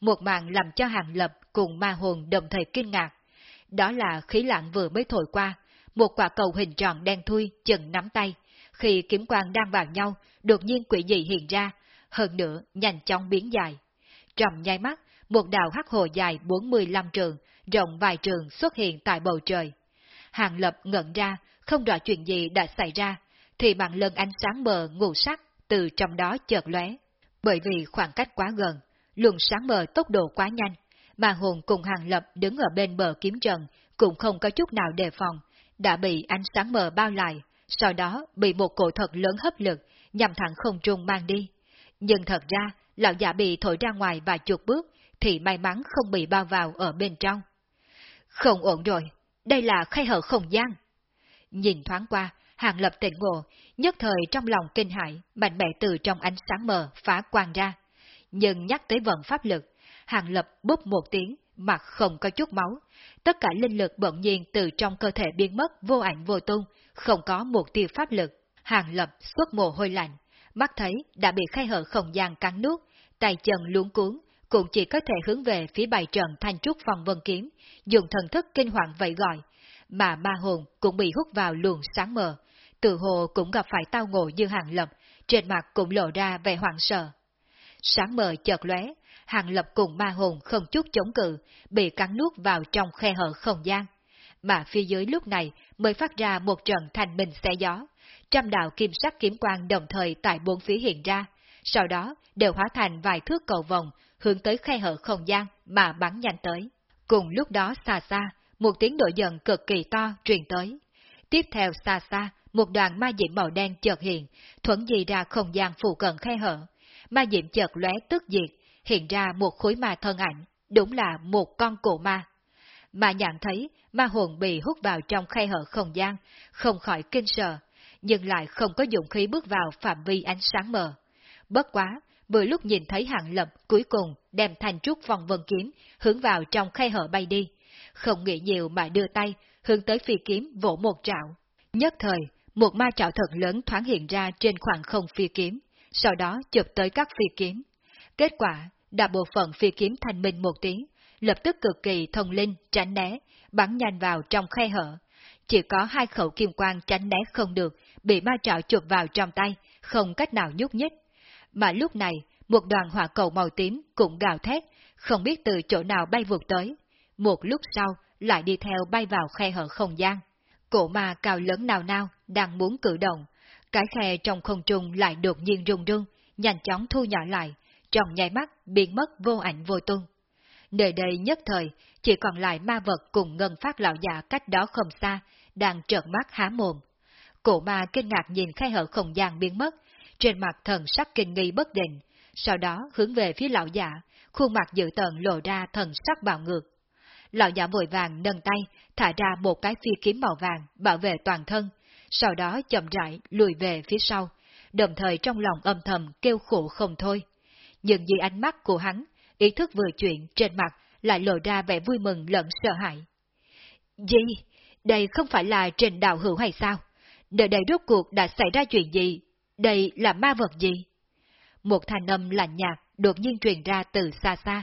Một màn làm cho hàng lập cùng ma hồn đồng thời kinh ngạc. Đó là khí lạng vừa mới thổi qua, một quả cầu hình tròn đen thui chừng nắm tay, khi kiếm quang đang vào nhau, đột nhiên quỷ dị hiện ra, hơn nữa nhanh chóng biến dài. Trong nháy mắt, một đạo hắc hồ dài 45 trường, rộng vài trường xuất hiện tại bầu trời. Hàng lập ngẩn ra, không rõ chuyện gì đã xảy ra, thì bằng lần ánh sáng mờ ngủ sắc từ trong đó chợt lóe. Bởi vì khoảng cách quá gần, luồng sáng mờ tốc độ quá nhanh, mà hồn cùng hàng lập đứng ở bên bờ kiếm trần cũng không có chút nào đề phòng, đã bị ánh sáng mờ bao lại, sau đó bị một cổ thật lớn hấp lực, nhằm thẳng không trung mang đi. Nhưng thật ra, lão giả bị thổi ra ngoài vài chục bước, thì may mắn không bị bao vào ở bên trong. Không ổn rồi, đây là khay hở không gian. Nhìn thoáng qua, hàng lập tỉnh ngộ, nhất thời trong lòng kinh hãi, mạnh mẽ từ trong ánh sáng mờ phá quang ra. Nhưng nhắc tới vận pháp lực, hàng lập búp một tiếng, mặt không có chút máu. Tất cả linh lực bỗng nhiên từ trong cơ thể biến mất vô ảnh vô tung, không có một tiêu pháp lực. Hàng lập xuất mồ hôi lạnh, mắt thấy đã bị khay hở không gian cắn nuốt, tay chân luống cuốn, cũng chỉ có thể hướng về phía bài trận thanh trúc phòng vân kiếm, dùng thần thức kinh hoàng vậy gọi, mà ma hồn cũng bị hút vào luồng sáng mờ, tự hồ cũng gặp phải tao ngộ như hàng lập, trên mặt cũng lộ ra vẻ hoảng sợ. Sáng mờ chợt lóe, hàng lập cùng ma hồn không chút chống cự, bị cắn nuốt vào trong khe hở không gian. Mà phía dưới lúc này mới phát ra một trận thành minh xe gió, trăm đạo kim sắc kiếm quang đồng thời tại bốn phía hiện ra, sau đó đều hóa thành vài thước cầu vòng hướng tới khe hở không gian mà bắn nhanh tới. Cùng lúc đó xa xa, một tiếng nổi giận cực kỳ to truyền tới. Tiếp theo xa xa, một đoàn ma diễm màu đen chợt hiện, thuẫn dì ra không gian phụ cận khe hở. Ma diễm chợt lóe tức diệt, hiện ra một khối ma thân ảnh, đúng là một con cổ ma. Mà nhận thấy ma hồn bị hút vào trong khe hở không gian, không khỏi kinh sợ, nhưng lại không có dụng khí bước vào phạm vi ánh sáng mờ. Bất quá, vừa lúc nhìn thấy hạng lập cuối cùng đem thành trúc vòng vân kiếm hướng vào trong khe hở bay đi, không nghĩ nhiều mà đưa tay hướng tới phi kiếm vỗ một trạo. Nhất thời, một ma trạo thật lớn thoáng hiện ra trên khoảng không phi kiếm, sau đó chụp tới các phi kiếm. Kết quả, đã bộ phận phi kiếm thành minh một tiếng, lập tức cực kỳ thông linh, tránh né, bắn nhanh vào trong khe hở. Chỉ có hai khẩu kim quang tránh né không được, bị ma trạo chụp vào trong tay, không cách nào nhúc nhích. Mà lúc này, một đoàn hỏa cầu màu tím cũng gào thét, không biết từ chỗ nào bay vụt tới. Một lúc sau, lại đi theo bay vào khe hở không gian. Cổ ma cao lớn nào nào, đang muốn cử động. Cái khe trong không trung lại đột nhiên rung rung, nhanh chóng thu nhỏ lại, trong nháy mắt biến mất vô ảnh vô tung. Nơi đây nhất thời, chỉ còn lại ma vật cùng ngân phát lão già cách đó không xa, đang trợn mắt há mồm. Cổ ma kinh ngạc nhìn khe hở không gian biến mất, trên mặt thần sắc kinh nghi bất định, sau đó hướng về phía lão giả, khuôn mặt dự tận lộ ra thần sắc bạo ngược. Lão giả vội vàng nâng tay, thả ra một cái phi kiếm màu vàng, bảo vệ toàn thân, sau đó chậm rãi lùi về phía sau, đồng thời trong lòng âm thầm kêu khổ không thôi. Nhưng dưới ánh mắt của hắn, ý thức vừa chuyện trên mặt lại lộ ra vẻ vui mừng lẫn sợ hãi. Gì? Đây không phải là trình đạo hữu hay sao? Đời đây rốt cuộc đã xảy ra chuyện gì? Đây là ma vật gì? Một thanh âm lạnh nhạt đột nhiên truyền ra từ xa xa.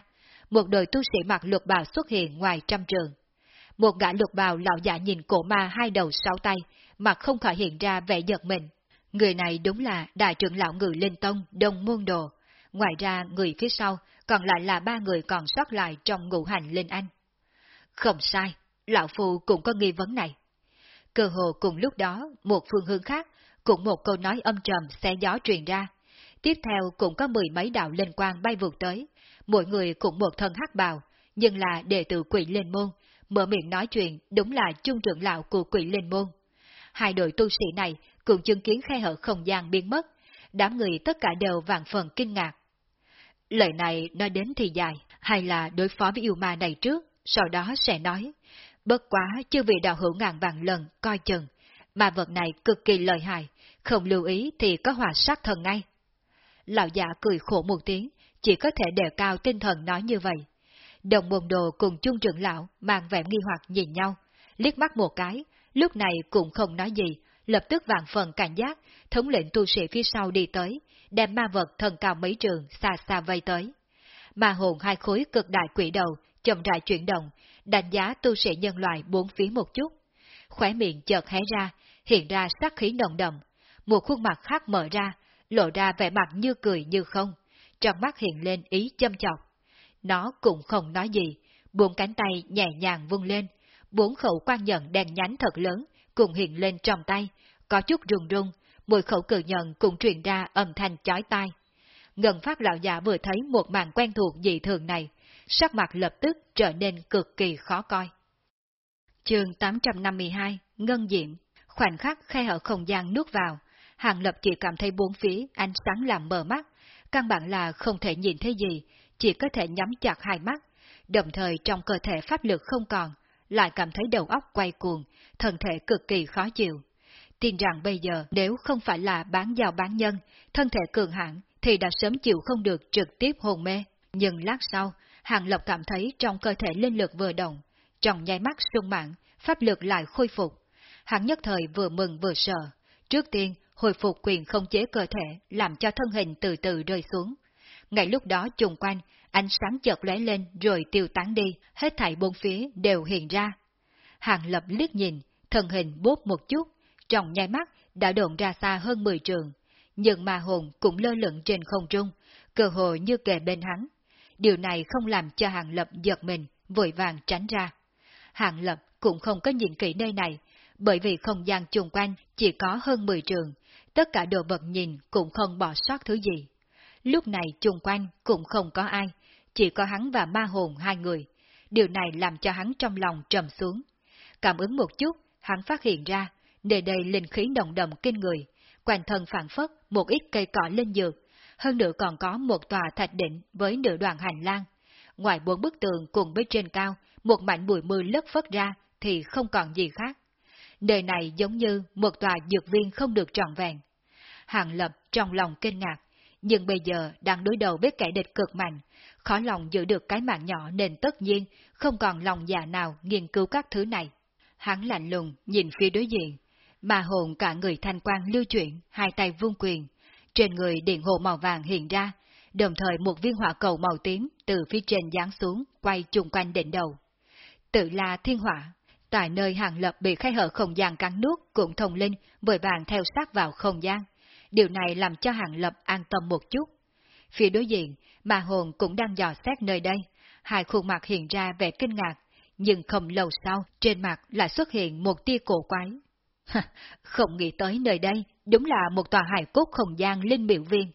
Một đội tu sĩ mặc lục bào xuất hiện ngoài trăm trường. Một gã lục bào lão giả nhìn cổ ma hai đầu sáu tay, mặt không khỏi hiện ra vẻ giật mình. Người này đúng là đại trưởng lão ngự linh tông Đông Môn Đồ. Ngoài ra người phía sau còn lại là ba người còn sót lại trong ngũ hành linh anh. Không sai, lão phu cũng có nghi vấn này. Cơ hồ cùng lúc đó, một phương hướng khác, cũng một câu nói âm trầm xé gió truyền ra. Tiếp theo cũng có mười mấy đạo linh quang bay vượt tới, mỗi người cũng một thân hắc bào, nhưng là đệ tử quỷ lên môn, mở miệng nói chuyện đúng là trung trưởng lão của quỷ lên môn. Hai đội tu sĩ này cũng chứng kiến khe hở không gian biến mất, đám người tất cả đều vạn phần kinh ngạc. Lời này nói đến thì dài, hay là đối phó với yêu ma này trước, sau đó sẽ nói. Bất quá chưa vị đạo hữu ngàn vạn lần, coi chừng. Mà vật này cực kỳ lợi hại, không lưu ý thì có hòa sát thần ngay. Lão giả cười khổ một tiếng, chỉ có thể đề cao tinh thần nói như vậy. Đồng môn đồ cùng chung trưởng lão mang vẻ nghi hoặc nhìn nhau, liếc mắt một cái, lúc này cũng không nói gì, lập tức vạn phần cảnh giác, thống lệnh tu sĩ phía sau đi tới, đem ma vật thần cao mấy trường xa xa vây tới. Ma hồn hai khối cực đại quỷ đầu, chậm rãi chuyển động, đánh giá tu sĩ nhân loại bốn phía một chút. Khóe miệng chợt hé ra, hiện ra sát khí nồng đậm, một khuôn mặt khác mở ra, lộ ra vẻ mặt như cười như không, trong mắt hiện lên ý châm chọc. Nó cũng không nói gì, buông cánh tay nhẹ nhàng vung lên, bốn khẩu quan nhận đèn nhánh thật lớn, cùng hiện lên trong tay, có chút rung rung, mùi khẩu cử nhận cũng truyền ra âm thanh chói tai. Ngân phát lão già vừa thấy một màn quen thuộc dị thường này, sắc mặt lập tức trở nên cực kỳ khó coi. Chương 852 Ngân Diệm Khoảnh khắc khe hở không gian nước vào, Hàng Lập chỉ cảm thấy bốn phía ánh sáng làm mờ mắt, căn bản là không thể nhìn thấy gì, chỉ có thể nhắm chặt hai mắt, đồng thời trong cơ thể pháp lực không còn, lại cảm thấy đầu óc quay cuồng, thân thể cực kỳ khó chịu. Tin rằng bây giờ nếu không phải là bán giao bán nhân, thân thể cường hãn thì đã sớm chịu không được trực tiếp hồn mê. Nhưng lát sau, Hàng Lập cảm thấy trong cơ thể linh lực vừa động, trong nháy mắt sung mạng, pháp lực lại khôi phục. Hắn nhất thời vừa mừng vừa sợ. Trước tiên, hồi phục quyền không chế cơ thể, làm cho thân hình từ từ rơi xuống. Ngay lúc đó trùng quanh, ánh sáng chợt lóe lên rồi tiêu tán đi, hết thảy bốn phía đều hiện ra. Hàng lập liếc nhìn, thân hình bốp một chút, trong nháy mắt đã độn ra xa hơn 10 trường, nhưng ma hồn cũng lơ lửng trên không trung, cơ hội như kề bên hắn. Điều này không làm cho Hàng Lập giật mình, vội vàng tránh ra. Hàng Lập cũng không có nhìn kỹ nơi này, bởi vì không gian chung quanh chỉ có hơn 10 trường, tất cả đồ vật nhìn cũng không bỏ sót thứ gì. Lúc này chung quanh cũng không có ai, chỉ có hắn và ma hồn hai người. Điều này làm cho hắn trong lòng trầm xuống. Cảm ứng một chút, hắn phát hiện ra, nơi đây linh khí đồng đậm kinh người, quanh thân phản phất một ít cây cỏ lên dược, hơn nữa còn có một tòa thạch đỉnh với nửa đoạn hành lang. Ngoài bốn bức tường cùng với trên cao, một mảnh bụi mưa lất phất ra thì không còn gì khác. Nơi này giống như một tòa dược viên không được trọn vẹn. Hàng Lập trong lòng kinh ngạc, nhưng bây giờ đang đối đầu với kẻ địch cực mạnh, khó lòng giữ được cái mạng nhỏ nên tất nhiên không còn lòng dạ nào nghiên cứu các thứ này. Hắn lạnh lùng nhìn phía đối diện, mà hồn cả người thanh quan lưu chuyển, hai tay vung quyền. Trên người điện hồ màu vàng hiện ra, đồng thời một viên hỏa cầu màu tím từ phía trên giáng xuống, quay chung quanh đỉnh đầu. Tự là thiên hỏa, tại nơi hàng lập bị khai hở không gian cắn nước cũng thông linh, vội vàng theo sát vào không gian. Điều này làm cho hàng lập an tâm một chút. Phía đối diện, mà hồn cũng đang dò xét nơi đây, hai khuôn mặt hiện ra vẻ kinh ngạc, nhưng không lâu sau, trên mặt lại xuất hiện một tia cổ quái. không nghĩ tới nơi đây, đúng là một tòa hài cốt không gian linh biểu viên.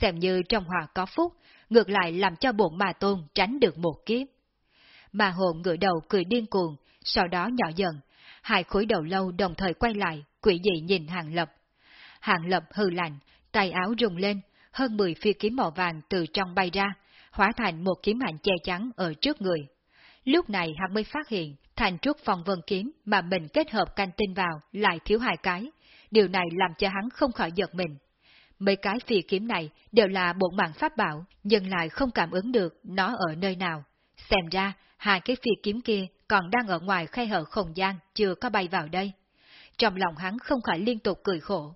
Xem như trong hòa có phúc, ngược lại làm cho bổn ma tôn tránh được một kiếp. Mà hồn ngửa đầu cười điên cuồng, sau đó nhỏ dần, hai khối đầu lâu đồng thời quay lại, quỷ dị nhìn hàng lập. Hàng lập hư lạnh, tay áo rung lên, hơn 10 phi kiếm màu vàng từ trong bay ra, hóa thành một kiếm hạnh che chắn ở trước người. Lúc này hắn mới phát hiện, thành trúc phong vân kiếm mà mình kết hợp canh tinh vào lại thiếu hai cái. Điều này làm cho hắn không khỏi giật mình. Mấy cái phi kiếm này đều là bổn mạng pháp bảo, nhưng lại không cảm ứng được nó ở nơi nào. Xem ra, hai cái phi kiếm kia còn đang ở ngoài khe hở không gian, chưa có bay vào đây. Trong lòng hắn không khỏi liên tục cười khổ.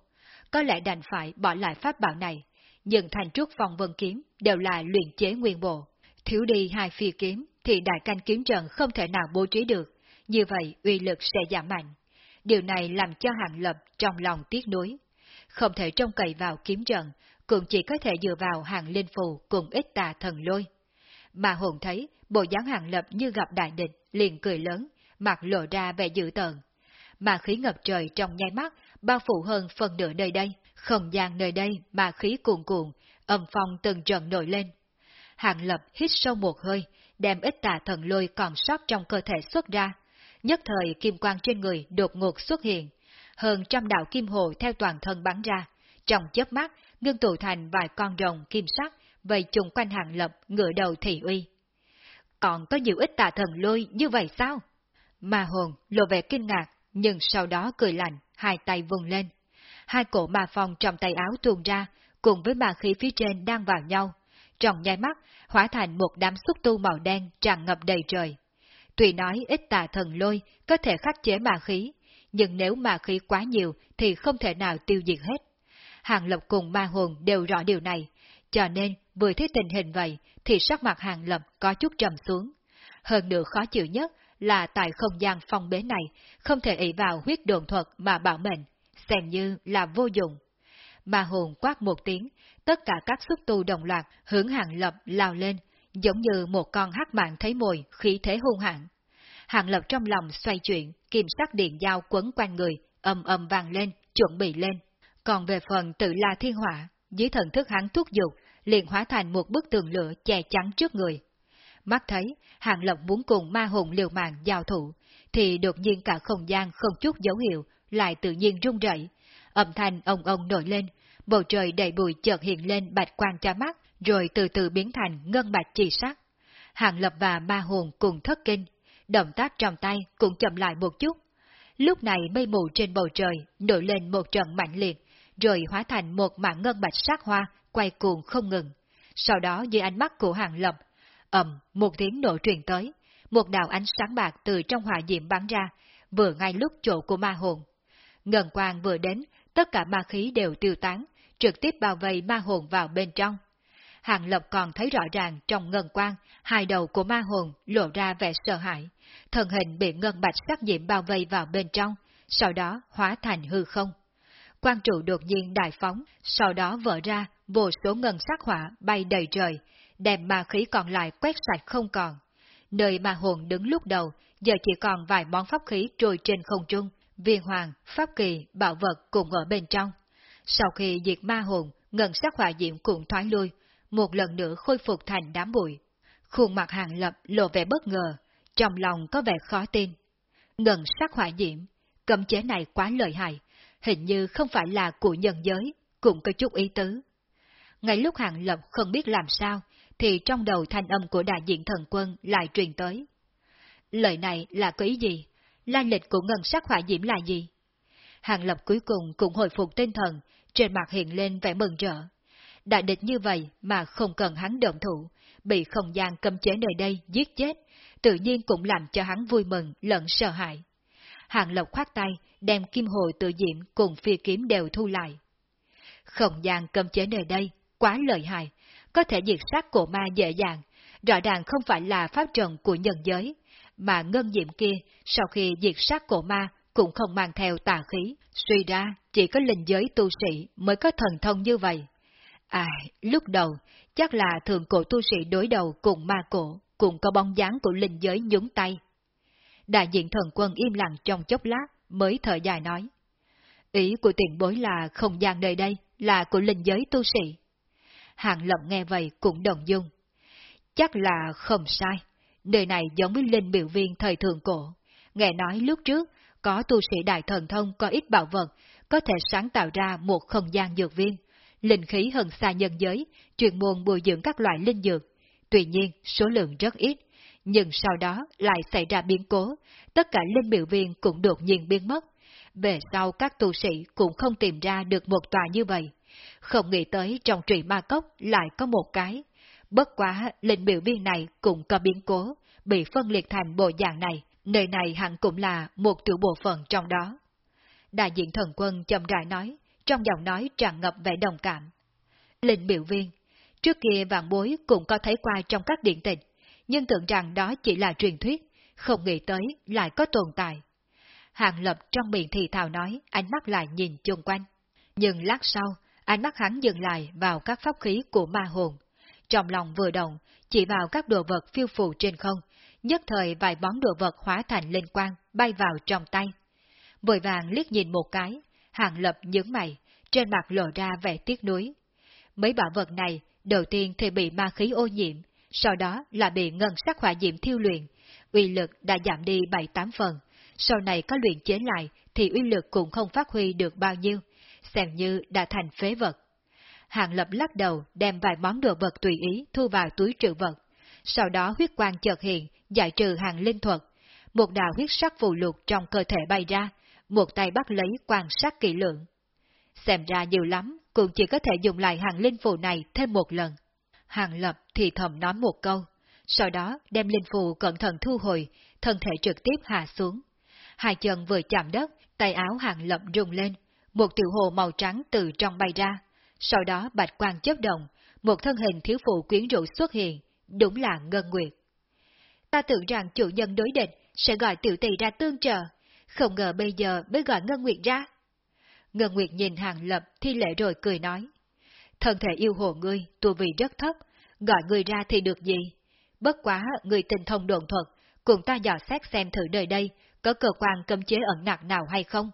Có lẽ đành phải bỏ lại pháp bảo này, nhưng thành trúc phòng vân kiếm đều là luyện chế nguyên bộ. Thiếu đi hai phi kiếm thì đại canh kiếm trận không thể nào bố trí được, như vậy uy lực sẽ giảm mạnh. Điều này làm cho Hàng Lập trong lòng tiếc nuối. Không thể trông cậy vào kiếm trận, cũng chỉ có thể dựa vào hàng linh phù cùng ít tà thần lôi. Mà hồn thấy bộ dáng Hàng Lập như gặp đại địch, liền cười lớn, mặt lộ ra vẻ dữ tợn. Mà khí ngập trời trong nháy mắt, bao phủ hơn phần nửa nơi đây, không gian nơi đây mà khí cuồn cuộn, âm phong từng trận nổi lên. Hàng Lập hít sâu một hơi, đem ít tà thần lôi còn sót trong cơ thể xuất ra. Nhất thời kim quang trên người đột ngột xuất hiện, hơn trăm đạo kim hồ theo toàn thân bắn ra, trong chớp mắt ngưng tụ thành vài con rồng kim sắc, vây chung quanh hàng lập ngựa đầu thị uy. Còn có nhiều ít tà thần lôi như vậy sao? Ma hồn lộ vẻ kinh ngạc, nhưng sau đó cười lạnh, hai tay vùng lên. Hai cổ ma phong trong tay áo tuôn ra, cùng với ma khí phía trên đang vào nhau, trong nháy mắt, hóa thành một đám xúc tu màu đen tràn ngập đầy trời. Tuy nói ít tà thần lôi có thể khắc chế ma khí, nhưng nếu ma khí quá nhiều thì không thể nào tiêu diệt hết. Hàng Lập cùng ma hồn đều rõ điều này, cho nên vừa thấy tình hình vậy thì sắc mặt Hàng Lập có chút trầm xuống. Hơn nữa khó chịu nhất là tại không gian phong bế này không thể ỷ vào huyết đồn thuật mà bảo mệnh, xem như là vô dụng. Ma hồn quát một tiếng, tất cả các xúc tu đồng loạt hướng hàng lập lao lên, giống như một con hắc mạng thấy mồi, khí thế hung hãn. Hàng lập trong lòng xoay chuyển, kiểm sắc điện dao quấn quanh người, âm âm vang lên, chuẩn bị lên. Còn về phần tự la thiên hỏa, dưới thần thức hắn thúc giục, liền hóa thành một bức tường lửa che chắn trước người. Mắt thấy, hàng lập muốn cùng ma hồn liều mạng giao thủ, thì đột nhiên cả không gian không chút dấu hiệu, lại tự nhiên rung rẩy, âm thanh ông ông nổi lên, bầu trời đầy bụi chợt hiện lên bạch quang tra mắt, rồi từ từ biến thành ngân bạch chỉ sắc. Hàng lập và ma hồn cùng thất kinh, động tác trong tay cũng chậm lại một chút. Lúc này mây mù trên bầu trời nổi lên một trận mạnh liệt, rồi hóa thành một mảng ngân bạch sắc hoa quay cuồng không ngừng. Sau đó dưới ánh mắt của hàng lập, ầm một tiếng nổ truyền tới, một đạo ánh sáng bạc từ trong hỏa diệm bắn ra, vừa ngay lúc chỗ của ma hồn. Ngân quang vừa đến, tất cả ma khí đều tiêu tán, trực tiếp bao vây ma hồn vào bên trong. Hàng Lập còn thấy rõ ràng trong ngân quang, hai đầu của ma hồn lộ ra vẻ sợ hãi, thân hình bị ngân bạch sắc diễm bao vây vào bên trong, sau đó hóa thành hư không. Quan trụ đột nhiên đại phóng, sau đó vỡ ra, vô số ngân sắc hỏa bay đầy trời, đem ma khí còn lại quét sạch không còn. Nơi ma hồn đứng lúc đầu, giờ chỉ còn vài món pháp khí trôi trên không trung, viên hoàng, pháp kỳ, bảo vật cùng ở bên trong. Sau khi diệt ma hồn, ngân sắc hỏa diễm cũng thoái lui, một lần nữa khôi phục thành đám bụi. Khuôn mặt hàng lập lộ vẻ bất ngờ, trong lòng có vẻ khó tin. ngần sắc hỏa diễm, cấm chế này quá lợi hại, hình như không phải là của nhân giới, cũng có chút ý tứ. Ngay lúc hàng lập không biết làm sao, thì trong đầu thanh âm của đại diện thần quân lại truyền tới. Lời này là có ý gì? Lai lịch của ngân sắc hỏa diễm là gì? Hàng lập cuối cùng cũng hồi phục tinh thần, trên mặt hiện lên vẻ mừng rỡ. Đại địch như vậy mà không cần hắn động thủ, bị không gian cầm chế nơi đây giết chết, tự nhiên cũng làm cho hắn vui mừng lẫn sợ hãi. Hàng Lộc khoát tay, đem kim hồi tự diễm cùng phi kiếm đều thu lại. Không gian cầm chế nơi đây, quá lợi hại, có thể diệt sát cổ ma dễ dàng, rõ ràng không phải là pháp trận của nhân giới, mà ngân diệm kia sau khi diệt sát cổ ma cũng không mang theo tà khí, suy ra chỉ có linh giới tu sĩ mới có thần thông như vậy. À, lúc đầu, chắc là thường cổ tu sĩ đối đầu cùng ma cổ, cũng có bóng dáng của linh giới nhúng tay. Đại diện thần quân im lặng trong chốc lát, mới thở dài nói. Ý của tiền bối là không gian nơi đây, là của linh giới tu sĩ. Hàng lộng nghe vậy cũng đồng dung. Chắc là không sai, nơi này giống với linh biểu viên thời thường cổ. Nghe nói lúc trước, có tu sĩ đại thần thông có ít bảo vật, có thể sáng tạo ra một không gian dược viên, linh khí hơn xa nhân giới, chuyên môn bồi dưỡng các loại linh dược. Tuy nhiên, số lượng rất ít, nhưng sau đó lại xảy ra biến cố, tất cả linh biểu viên cũng đột nhiên biến mất. Về sau các tu sĩ cũng không tìm ra được một tòa như vậy. Không nghĩ tới trong trụy ma cốc lại có một cái. Bất quá, linh biểu viên này cũng có biến cố, bị phân liệt thành bộ dạng này, nơi này hẳn cũng là một tiểu bộ phận trong đó. Đại diện thần quân chậm rãi nói, trong giọng nói tràn ngập vẻ đồng cảm. Lệnh biểu viên, trước kia vạn bối cũng có thấy qua trong các điện tịch, nhưng tưởng rằng đó chỉ là truyền thuyết, không nghĩ tới lại có tồn tại. Hàng lập trong miệng thì thào nói, ánh mắt lại nhìn chung quanh. Nhưng lát sau, ánh mắt hắn dừng lại vào các pháp khí của ma hồn. Trong lòng vừa động, chỉ vào các đồ vật phiêu phù trên không, nhất thời vài bóng đồ vật hóa thành linh quang, bay vào trong tay. Vội vàng liếc nhìn một cái, hàng lập nhướng mày, trên mặt lộ ra vẻ tiếc nuối. Mấy bảo vật này, đầu tiên thì bị ma khí ô nhiễm, sau đó là bị ngân sắc hỏa diệm thiêu luyện, uy lực đã giảm đi 7-8 phần, sau này có luyện chế lại thì uy lực cũng không phát huy được bao nhiêu, xem như đã thành phế vật. Hàng lập lắc đầu đem vài món đồ vật tùy ý thu vào túi trữ vật, sau đó huyết quang chợt hiện, giải trừ hàng linh thuật, một đạo huyết sắc phù lục trong cơ thể bay ra, một tay bắt lấy quan sát kỹ lượng. Xem ra nhiều lắm, cũng chỉ có thể dùng lại hàng linh phù này thêm một lần. Hàng lập thì thầm nói một câu, sau đó đem linh phù cẩn thận thu hồi, thân thể trực tiếp hạ xuống. Hai chân vừa chạm đất, tay áo hàng lập rung lên, một tiểu hồ màu trắng từ trong bay ra. Sau đó bạch quang chớp động, một thân hình thiếu phụ quyến rũ xuất hiện, đúng là Ngân Nguyệt. Ta tưởng rằng chủ nhân đối địch sẽ gọi tiểu tỷ ra tương trợ, không ngờ bây giờ mới gọi Ngân Nguyệt ra. Ngân Nguyệt nhìn hàng lập thi lễ rồi cười nói. Thân thể yêu hồ ngươi, tu vị rất thấp, gọi ngươi ra thì được gì? Bất quá người tình thông đồn thuật, cùng ta dò xét xem thử đời đây có cơ quan cấm chế ẩn nặc nào hay không?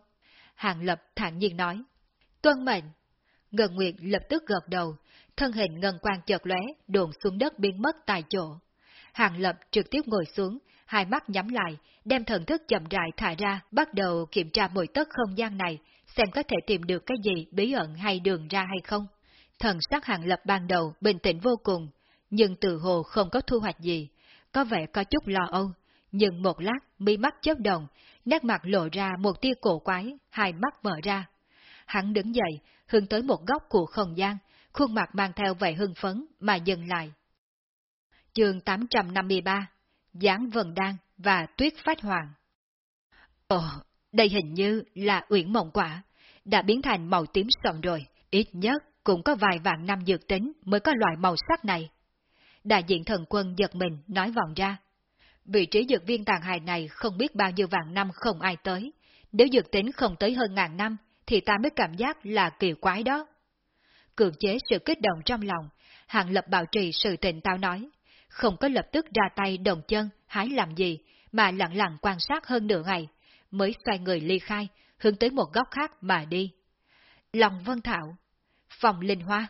Hàng Lập thản nhiên nói. Tuân mệnh. Ngân Nguyệt lập tức gật đầu, thân hình ngân quang chợt lóe, đồn xuống đất biến mất tại chỗ. Hàng Lập trực tiếp ngồi xuống, hai mắt nhắm lại, đem thần thức chậm rãi thả ra, bắt đầu kiểm tra mỗi tấc không gian này, xem có thể tìm được cái gì bí ẩn hay đường ra hay không. Thần sắc Hàng Lập ban đầu bình tĩnh vô cùng, nhưng từ hồ không có thu hoạch gì, có vẻ có chút lo âu, nhưng một lát mi mắt chớp đồng, nét mặt lộ ra một tia cổ quái, hai mắt mở ra. Hắn đứng dậy, hướng tới một góc của không gian, khuôn mặt mang theo vẻ hưng phấn mà dừng lại. Chương 853 Giáng Vân Đan và Tuyết Phát Hoàng Ồ, đây hình như là uyển mộng quả, đã biến thành màu tím sậm rồi, ít nhất cũng có vài vạn năm dược tính mới có loại màu sắc này. Đại diện thần quân giật mình nói vòng ra. Vị trí dược viên tàn hài này không biết bao nhiêu vạn năm không ai tới. Nếu dược tính không tới hơn ngàn năm, thì ta mới cảm giác là kỳ quái đó. Cường chế sự kích động trong lòng, hạng Lập bảo trì sự tỉnh táo nói, không có lập tức ra tay đồng chân, hái làm gì, mà lặng lặng quan sát hơn nửa ngày, mới xoay người ly khai, hướng tới một góc khác mà đi. Lòng Vân Thảo, Phòng Linh Hoa,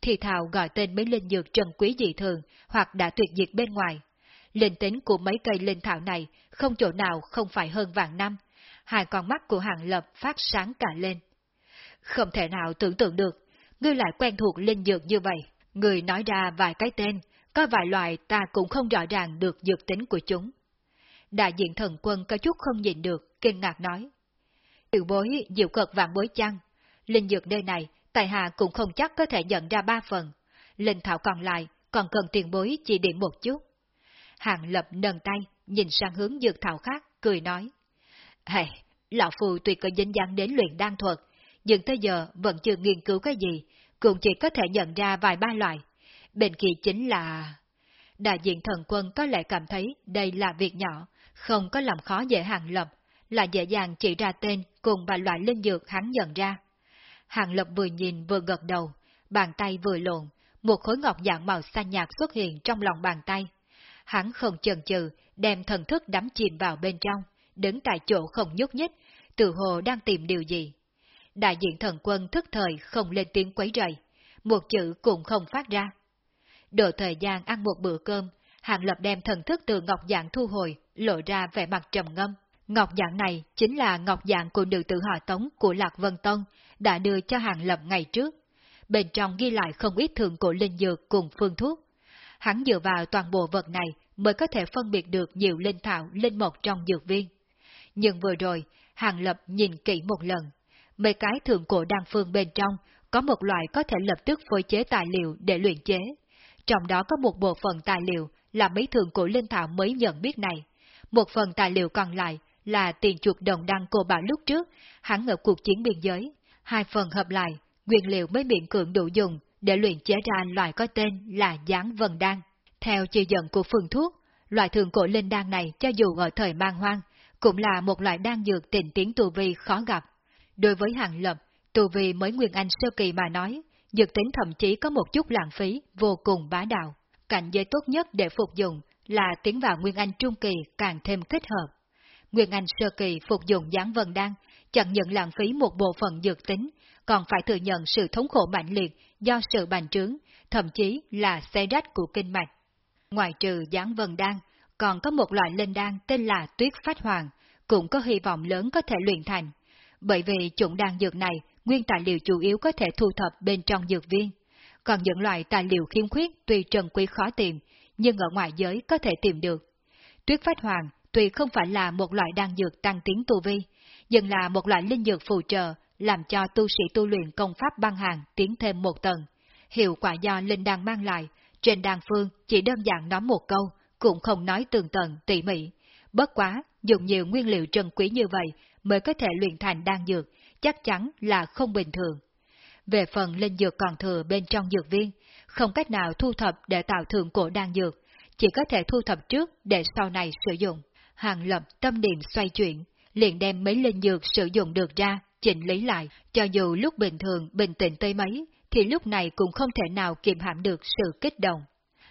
thì Thảo gọi tên mấy linh dược trần quý dị thường hoặc đã tuyệt diệt bên ngoài. Linh tính của mấy cây linh thảo này không chỗ nào không phải hơn vạn năm, hai con mắt của Hàng Lập phát sáng cả lên. Không thể nào tưởng tượng được, ngươi lại quen thuộc linh dược như vậy. Người nói ra vài cái tên, có vài loại ta cũng không rõ ràng được dược tính của chúng. Đại diện thần quân có chút không nhìn được, kinh ngạc nói. Tiểu bối, diệu cực vạn bối chăng? Linh dược nơi này, tài hạ cũng không chắc có thể nhận ra ba phần. Linh thảo còn lại, còn cần tiền bối chỉ điểm một chút. Hàng lập nâng tay, nhìn sang hướng dược thảo khác, cười nói. Hey, lão phù tuy có dính dáng đến luyện đan thuật, nhưng tới giờ vẫn chưa nghiên cứu cái gì, cũng chỉ có thể nhận ra vài ba loại. Bên kia chính là... Đại diện thần quân có lẽ cảm thấy đây là việc nhỏ, không có làm khó dễ hàng lập, là dễ dàng chỉ ra tên cùng và loại linh dược hắn nhận ra. Hàng lập vừa nhìn vừa gật đầu, bàn tay vừa lộn, một khối ngọc dạng màu xanh nhạt xuất hiện trong lòng bàn tay. Hắn không chần chừ, đem thần thức đắm chìm vào bên trong, đứng tại chỗ không nhúc nhích, tự hồ đang tìm điều gì. Đại diện thần quân thức thời không lên tiếng quấy rầy, một chữ cũng không phát ra. Độ thời gian ăn một bữa cơm, Hàng Lập đem thần thức từ ngọc dạng thu hồi, lộ ra vẻ mặt trầm ngâm. Ngọc dạng này chính là ngọc dạng của nữ tử họ tống của Lạc Vân Tông, đã đưa cho Hàng Lập ngày trước. Bên trong ghi lại không ít thường cổ linh dược cùng phương thuốc. Hắn dựa vào toàn bộ vật này mới có thể phân biệt được nhiều linh thảo linh mộc trong dược viên. Nhưng vừa rồi, Hàng Lập nhìn kỹ một lần, mấy cái thường cổ đan phương bên trong có một loại có thể lập tức phối chế tài liệu để luyện chế. Trong đó có một bộ phận tài liệu là mấy thường cổ linh thảo mới nhận biết này. Một phần tài liệu còn lại là tiền chuột đồng đăng cô bảo lúc trước, hắn ở cuộc chiến biên giới. Hai phần hợp lại, nguyên liệu mới miễn cưỡng đủ dùng để luyện chế ra loại có tên là gián vần đan. Theo chỉ dẫn của phương thuốc, loại thường cổ linh đan này cho dù ở thời mang hoang, cũng là một loại đan dược tình tiến tu vi khó gặp. Đối với hàng lập, tu vi mới Nguyên Anh sơ kỳ mà nói, dược tính thậm chí có một chút lãng phí, vô cùng bá đạo. Cảnh giới tốt nhất để phục dụng là tiến vào Nguyên Anh trung kỳ càng thêm kết hợp. Nguyên Anh sơ kỳ phục dụng gián vần đan, chẳng những lãng phí một bộ phận dược tính, còn phải thừa nhận sự thống khổ mạnh liệt do sự bành trướng, thậm chí là xe rách của kinh mạch. Ngoài trừ gián vần đan, còn có một loại linh đan tên là tuyết phách hoàng, cũng có hy vọng lớn có thể luyện thành. Bởi vì chủng đan dược này, nguyên tài liệu chủ yếu có thể thu thập bên trong dược viên. Còn những loại tài liệu khiếm khuyết tuy trần quý khó tìm, nhưng ở ngoài giới có thể tìm được. Tuyết phách hoàng tuy không phải là một loại đan dược tăng tiến tu vi, nhưng là một loại linh dược phù trợ, làm cho tu sĩ tu luyện công pháp băng hàng tiến thêm một tầng. Hiệu quả do linh đan mang lại, trên đan phương chỉ đơn giản nói một câu, cũng không nói tường tận, tỉ mỉ. Bất quá, dùng nhiều nguyên liệu trân quý như vậy mới có thể luyện thành đan dược, chắc chắn là không bình thường. Về phần linh dược còn thừa bên trong dược viên, không cách nào thu thập để tạo thượng cổ đan dược, chỉ có thể thu thập trước để sau này sử dụng. Hàng lập tâm niệm xoay chuyển, liền đem mấy linh dược sử dụng được ra, chỉnh lý lại, cho dù lúc bình thường bình tĩnh tới mấy, thì lúc này cũng không thể nào kiềm hãm được sự kích động.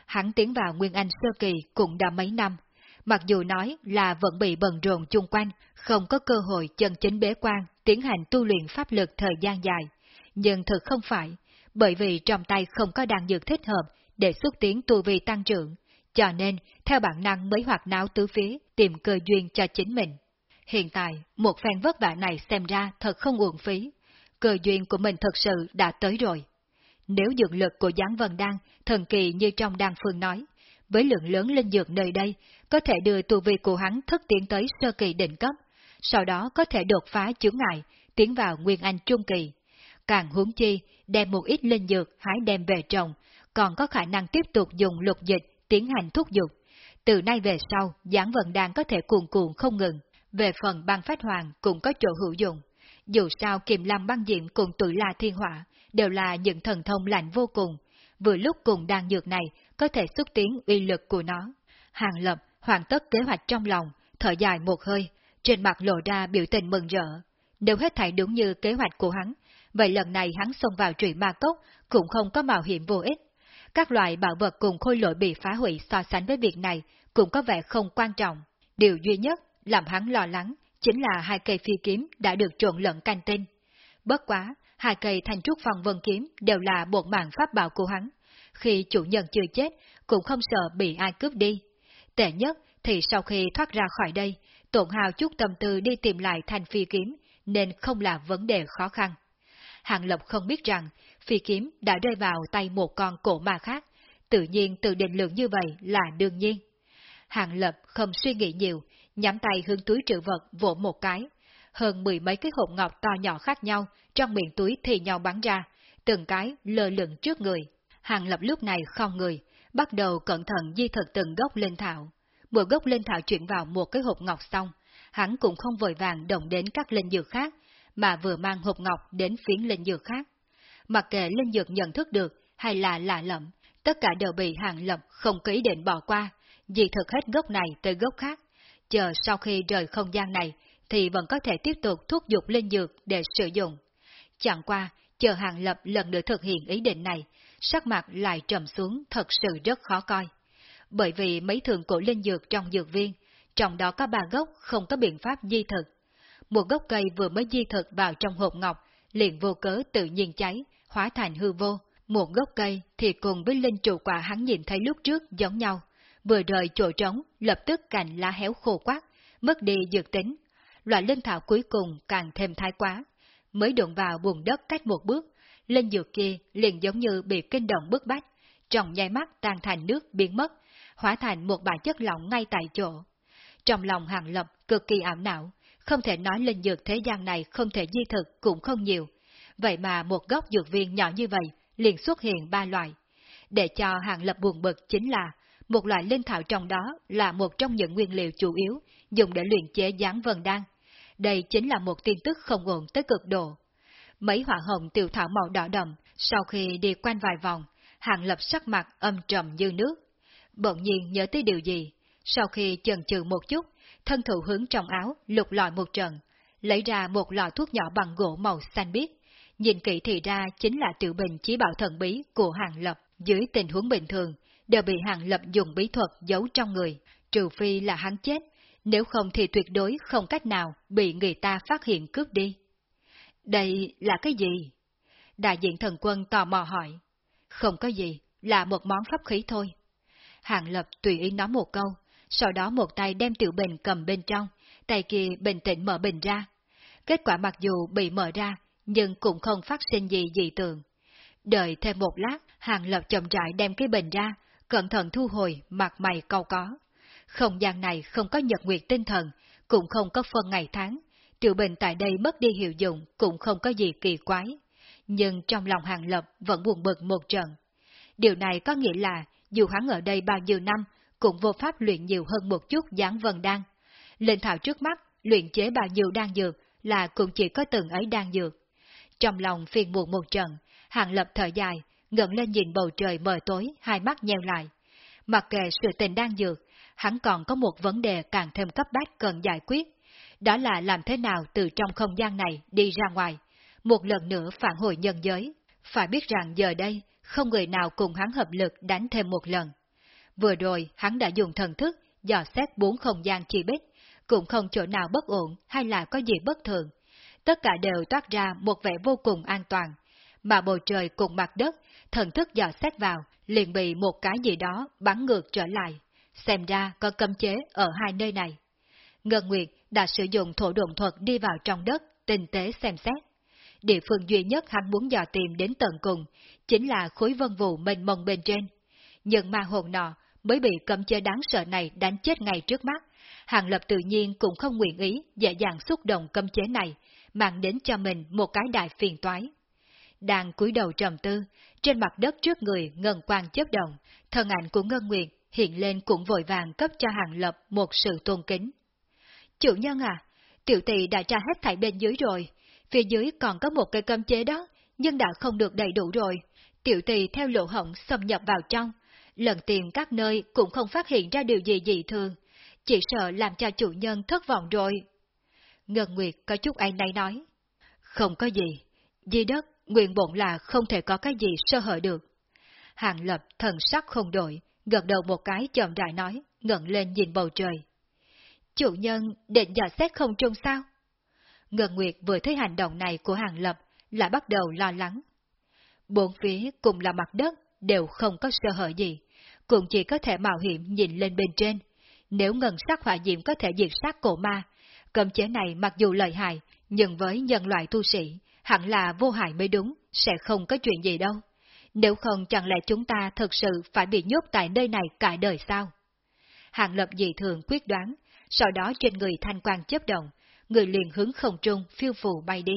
Hắn tiến vào Nguyên Anh Sơ Kỳ cũng đã mấy năm, mặc dù nói là vẫn bị bận rộn chung quanh, không có cơ hội chân chính bế quan, tiến hành tu luyện pháp lực thời gian dài, nhưng thực không phải, bởi vì trong tay không có đan dược thích hợp để xúc tiến tu vi tăng trưởng, cho nên theo bản năng mới hoạt náo tứ phía, tìm cơ duyên cho chính mình. Hiện tại, một phen vất vả này xem ra thật không uổng phí, cơ duyên của mình thật sự đã tới rồi. Nếu dược lực của Giáng Vân Đan thần kỳ như trong đan phương nói, với lượng lớn linh dược nơi đây, có thể đưa tu vi của hắn thức tiến tới sơ kỳ đỉnh cấp, sau đó có thể đột phá chướng ngại, tiến vào Nguyên Anh trung kỳ. Càng huống chi, đem một ít linh dược hái đem về trồng, còn có khả năng tiếp tục dùng lục dịch tiến hành thúc dục. Từ nay về sau, giảng vận đàn có thể cuồn cuộn không ngừng. Về phần băng phách hoàng cũng có chỗ hữu dụng. Dù sao Kiềm Lam băng diệm cùng tuổi La Thiên Hỏa đều là những thần thông lạnh vô cùng, vừa lúc cùng đan dược này có thể xúc tiến uy lực của nó. Hàng Lập hoàn tất kế hoạch trong lòng, thở dài một hơi, trên mặt lộ ra biểu tình mừng rỡ. Nếu hết thảy đúng như kế hoạch của hắn, vậy lần này hắn xông vào trụy ma cốc cũng không có mạo hiểm vô ích. Các loại bảo vật cùng khôi lỗi bị phá hủy so sánh với việc này cũng có vẻ không quan trọng. Điều duy nhất làm hắn lo lắng chính là hai cây phi kiếm đã được trộn lẫn canh tinh. Bất quá, hai cây thành trúc phòng vân kiếm đều là một mạng pháp bảo của hắn. Khi chủ nhân chưa chết, cũng không sợ bị ai cướp đi. Tệ nhất thì sau khi thoát ra khỏi đây, tổn hào chút tâm tư đi tìm lại thanh phi kiếm, nên không là vấn đề khó khăn. Hàng Lập không biết rằng, phi kiếm đã rơi vào tay một con cổ ma khác, tự nhiên tự định lượng như vậy là đương nhiên. Hàng Lập không suy nghĩ nhiều, nhắm tay hướng túi trữ vật vỗ một cái. Hơn mười mấy cái hộp ngọc to nhỏ khác nhau trong miệng túi thì nhau bắn ra, từng cái lơ lửng trước người. Hàng Lập lúc này không người, bắt đầu cẩn thận di thực từng gốc lên thảo. Mỗi gốc lên thảo chuyển vào một cái hộp ngọc xong, hắn cũng không vội vàng động đến các linh dược khác, mà vừa mang hộp ngọc đến phiến linh dược khác. Mặc kệ linh dược nhận thức được hay là lạ lẫm, tất cả đều bị hàng lập không ký định bỏ qua, dị thực hết gốc này tới gốc khác. Chờ sau khi rời không gian này, thì vẫn có thể tiếp tục thúc giục linh dược để sử dụng. Chẳng qua, chờ hàng lập lần nữa thực hiện ý định này, sắc mặt lại trầm xuống thật sự rất khó coi. Bởi vì mấy thường cổ linh dược trong dược viên, trong đó có ba gốc không có biện pháp di thực. Một gốc cây vừa mới di thực vào trong hộp ngọc, liền vô cớ tự nhiên cháy, hóa thành hư vô. Một gốc cây thì cùng với linh trụ quả hắn nhìn thấy lúc trước giống nhau. Vừa rời chỗ trống, lập tức cành lá héo khô quát, mất đi dược tính. Loại linh thảo cuối cùng càng thêm thái quá. Mới đụng vào bùn đất cách một bước, linh dược kia liền giống như bị kinh động bức bách, trong nháy mắt tan thành nước biến mất, hóa thành một bài chất lỏng ngay tại chỗ. Trong lòng hàng lập cực kỳ ảo não, không thể nói linh dược thế gian này không thể di thực cũng không nhiều. Vậy mà một gốc dược viên nhỏ như vậy liền xuất hiện ba loại. Để cho hàng lập buồn bực chính là, một loại linh thảo trong đó là một trong những nguyên liệu chủ yếu dùng để luyện chế dáng vần đan. Đây chính là một tin tức không ổn tới cực độ. Mấy hỏa hồng tiểu thảo màu đỏ đậm, sau khi đi quanh vài vòng, hàng lập sắc mặt âm trầm như nước. Bỗng nhiên nhớ tới điều gì, sau khi chần chừ một chút, thân thủ hướng trong áo, lục lọi một trận, lấy ra một lọ thuốc nhỏ bằng gỗ màu xanh biếc. Nhìn kỹ thì ra chính là tiểu bình chí bảo thần bí của Hàng Lập. Dưới tình huống bình thường, đều bị Hàng Lập dùng bí thuật giấu trong người, trừ phi là hắn chết, nếu không thì tuyệt đối không cách nào bị người ta phát hiện cướp đi. Đây là cái gì? Đại diện thần quân tò mò hỏi. Không có gì, là một món pháp khí thôi. Hàng Lập tùy ý nói một câu, sau đó một tay đem tiểu bình cầm bên trong, tay kia bình tĩnh mở bình ra. Kết quả mặc dù bị mở ra, nhưng cũng không phát sinh gì dị tượng. Đợi thêm một lát, Hàng Lập chậm rãi đem cái bình ra, cẩn thận thu hồi, mặt mày câu có. Không gian này không có nhật nguyệt tinh thần, cũng không có phân ngày tháng. Tiểu bình tại đây mất đi hiệu dụng cũng không có gì kỳ quái. Nhưng trong lòng Hàng Lập vẫn buồn bực một trận. Điều này có nghĩa là, dù hắn ở đây bao nhiêu năm, cũng vô pháp luyện nhiều hơn một chút dáng vần đan. Lên thảo trước mắt, luyện chế bao nhiêu đan dược là cũng chỉ có từng ấy đan dược. Trong lòng phiền muộn một trận, hàng lập thở dài, ngẩng lên nhìn bầu trời mờ tối, hai mắt nheo lại. Mặc kệ sự tình đan dược, hắn còn có một vấn đề càng thêm cấp bách cần giải quyết. Đó là làm thế nào từ trong không gian này đi ra ngoài, một lần nữa phản hồi nhân giới. Phải biết rằng giờ đây, không người nào cùng hắn hợp lực đánh thêm một lần. Vừa rồi hắn đã dùng thần thức dò xét bốn không gian chi bích, cũng không chỗ nào bất ổn hay là có gì bất thường. Tất cả đều toát ra một vẻ vô cùng an toàn, mà bầu trời cùng mặt đất, thần thức dò xét vào, liền bị một cái gì đó bắn ngược trở lại. Xem ra có cấm chế ở hai nơi này. Ngân Nguyệt đã sử dụng thổ độn thuật đi vào trong đất, tinh tế xem xét. Địa phương duy nhất hắn muốn dò tìm đến tận cùng, chính là khối vân vụ mênh mông bên trên. Nhưng ma hồn nọ mới bị cấm chế đáng sợ này đánh chết ngay trước mắt. Hàng Lập tự nhiên cũng không nguyện ý dễ dàng xúc động cấm chế này, mang đến cho mình một cái đại phiền toái. Đang cúi đầu trầm tư, trên mặt đất trước người ngân quang chớp động, thân ảnh của Ngân Nguyệt hiện lên cũng vội vàng cấp cho Hàng Lập một sự tôn kính. Chủ nhân à, tiểu tỷ đã tra hết thảy bên dưới rồi, phía dưới còn có một cây cấm chế đó, nhưng đã không được đầy đủ rồi. Tiểu tỷ theo lỗ hổng xâm nhập vào trong, lần tìm các nơi cũng không phát hiện ra điều gì dị thường, chỉ sợ làm cho chủ nhân thất vọng rồi. Ngân Nguyệt có chút ai nay nói, không có gì, di đất nguyện bổn là không thể có cái gì sơ hở được. Hàng lập thần sắc không đổi, gật đầu một cái chậm rãi nói, ngẩng lên nhìn bầu trời. Chủ nhân định dò xét không trung sao? Ngân Nguyệt vừa thấy hành động này của Hàng Lập, lại bắt đầu lo lắng. Bốn phía cùng là mặt đất, đều không có sơ hở gì, cũng chỉ có thể mạo hiểm nhìn lên bên trên. Nếu ngân sắc hỏa diệm có thể diệt sát cổ ma, cấm chế này mặc dù lợi hại, nhưng với nhân loại tu sĩ, hẳn là vô hại mới đúng, sẽ không có chuyện gì đâu. Nếu không chẳng lẽ chúng ta thật sự phải bị nhốt tại nơi này cả đời sao? Hàng lập dị thường quyết đoán, sau đó trên người thanh quan chấp động, người liền hướng không trung phiêu phù bay đi.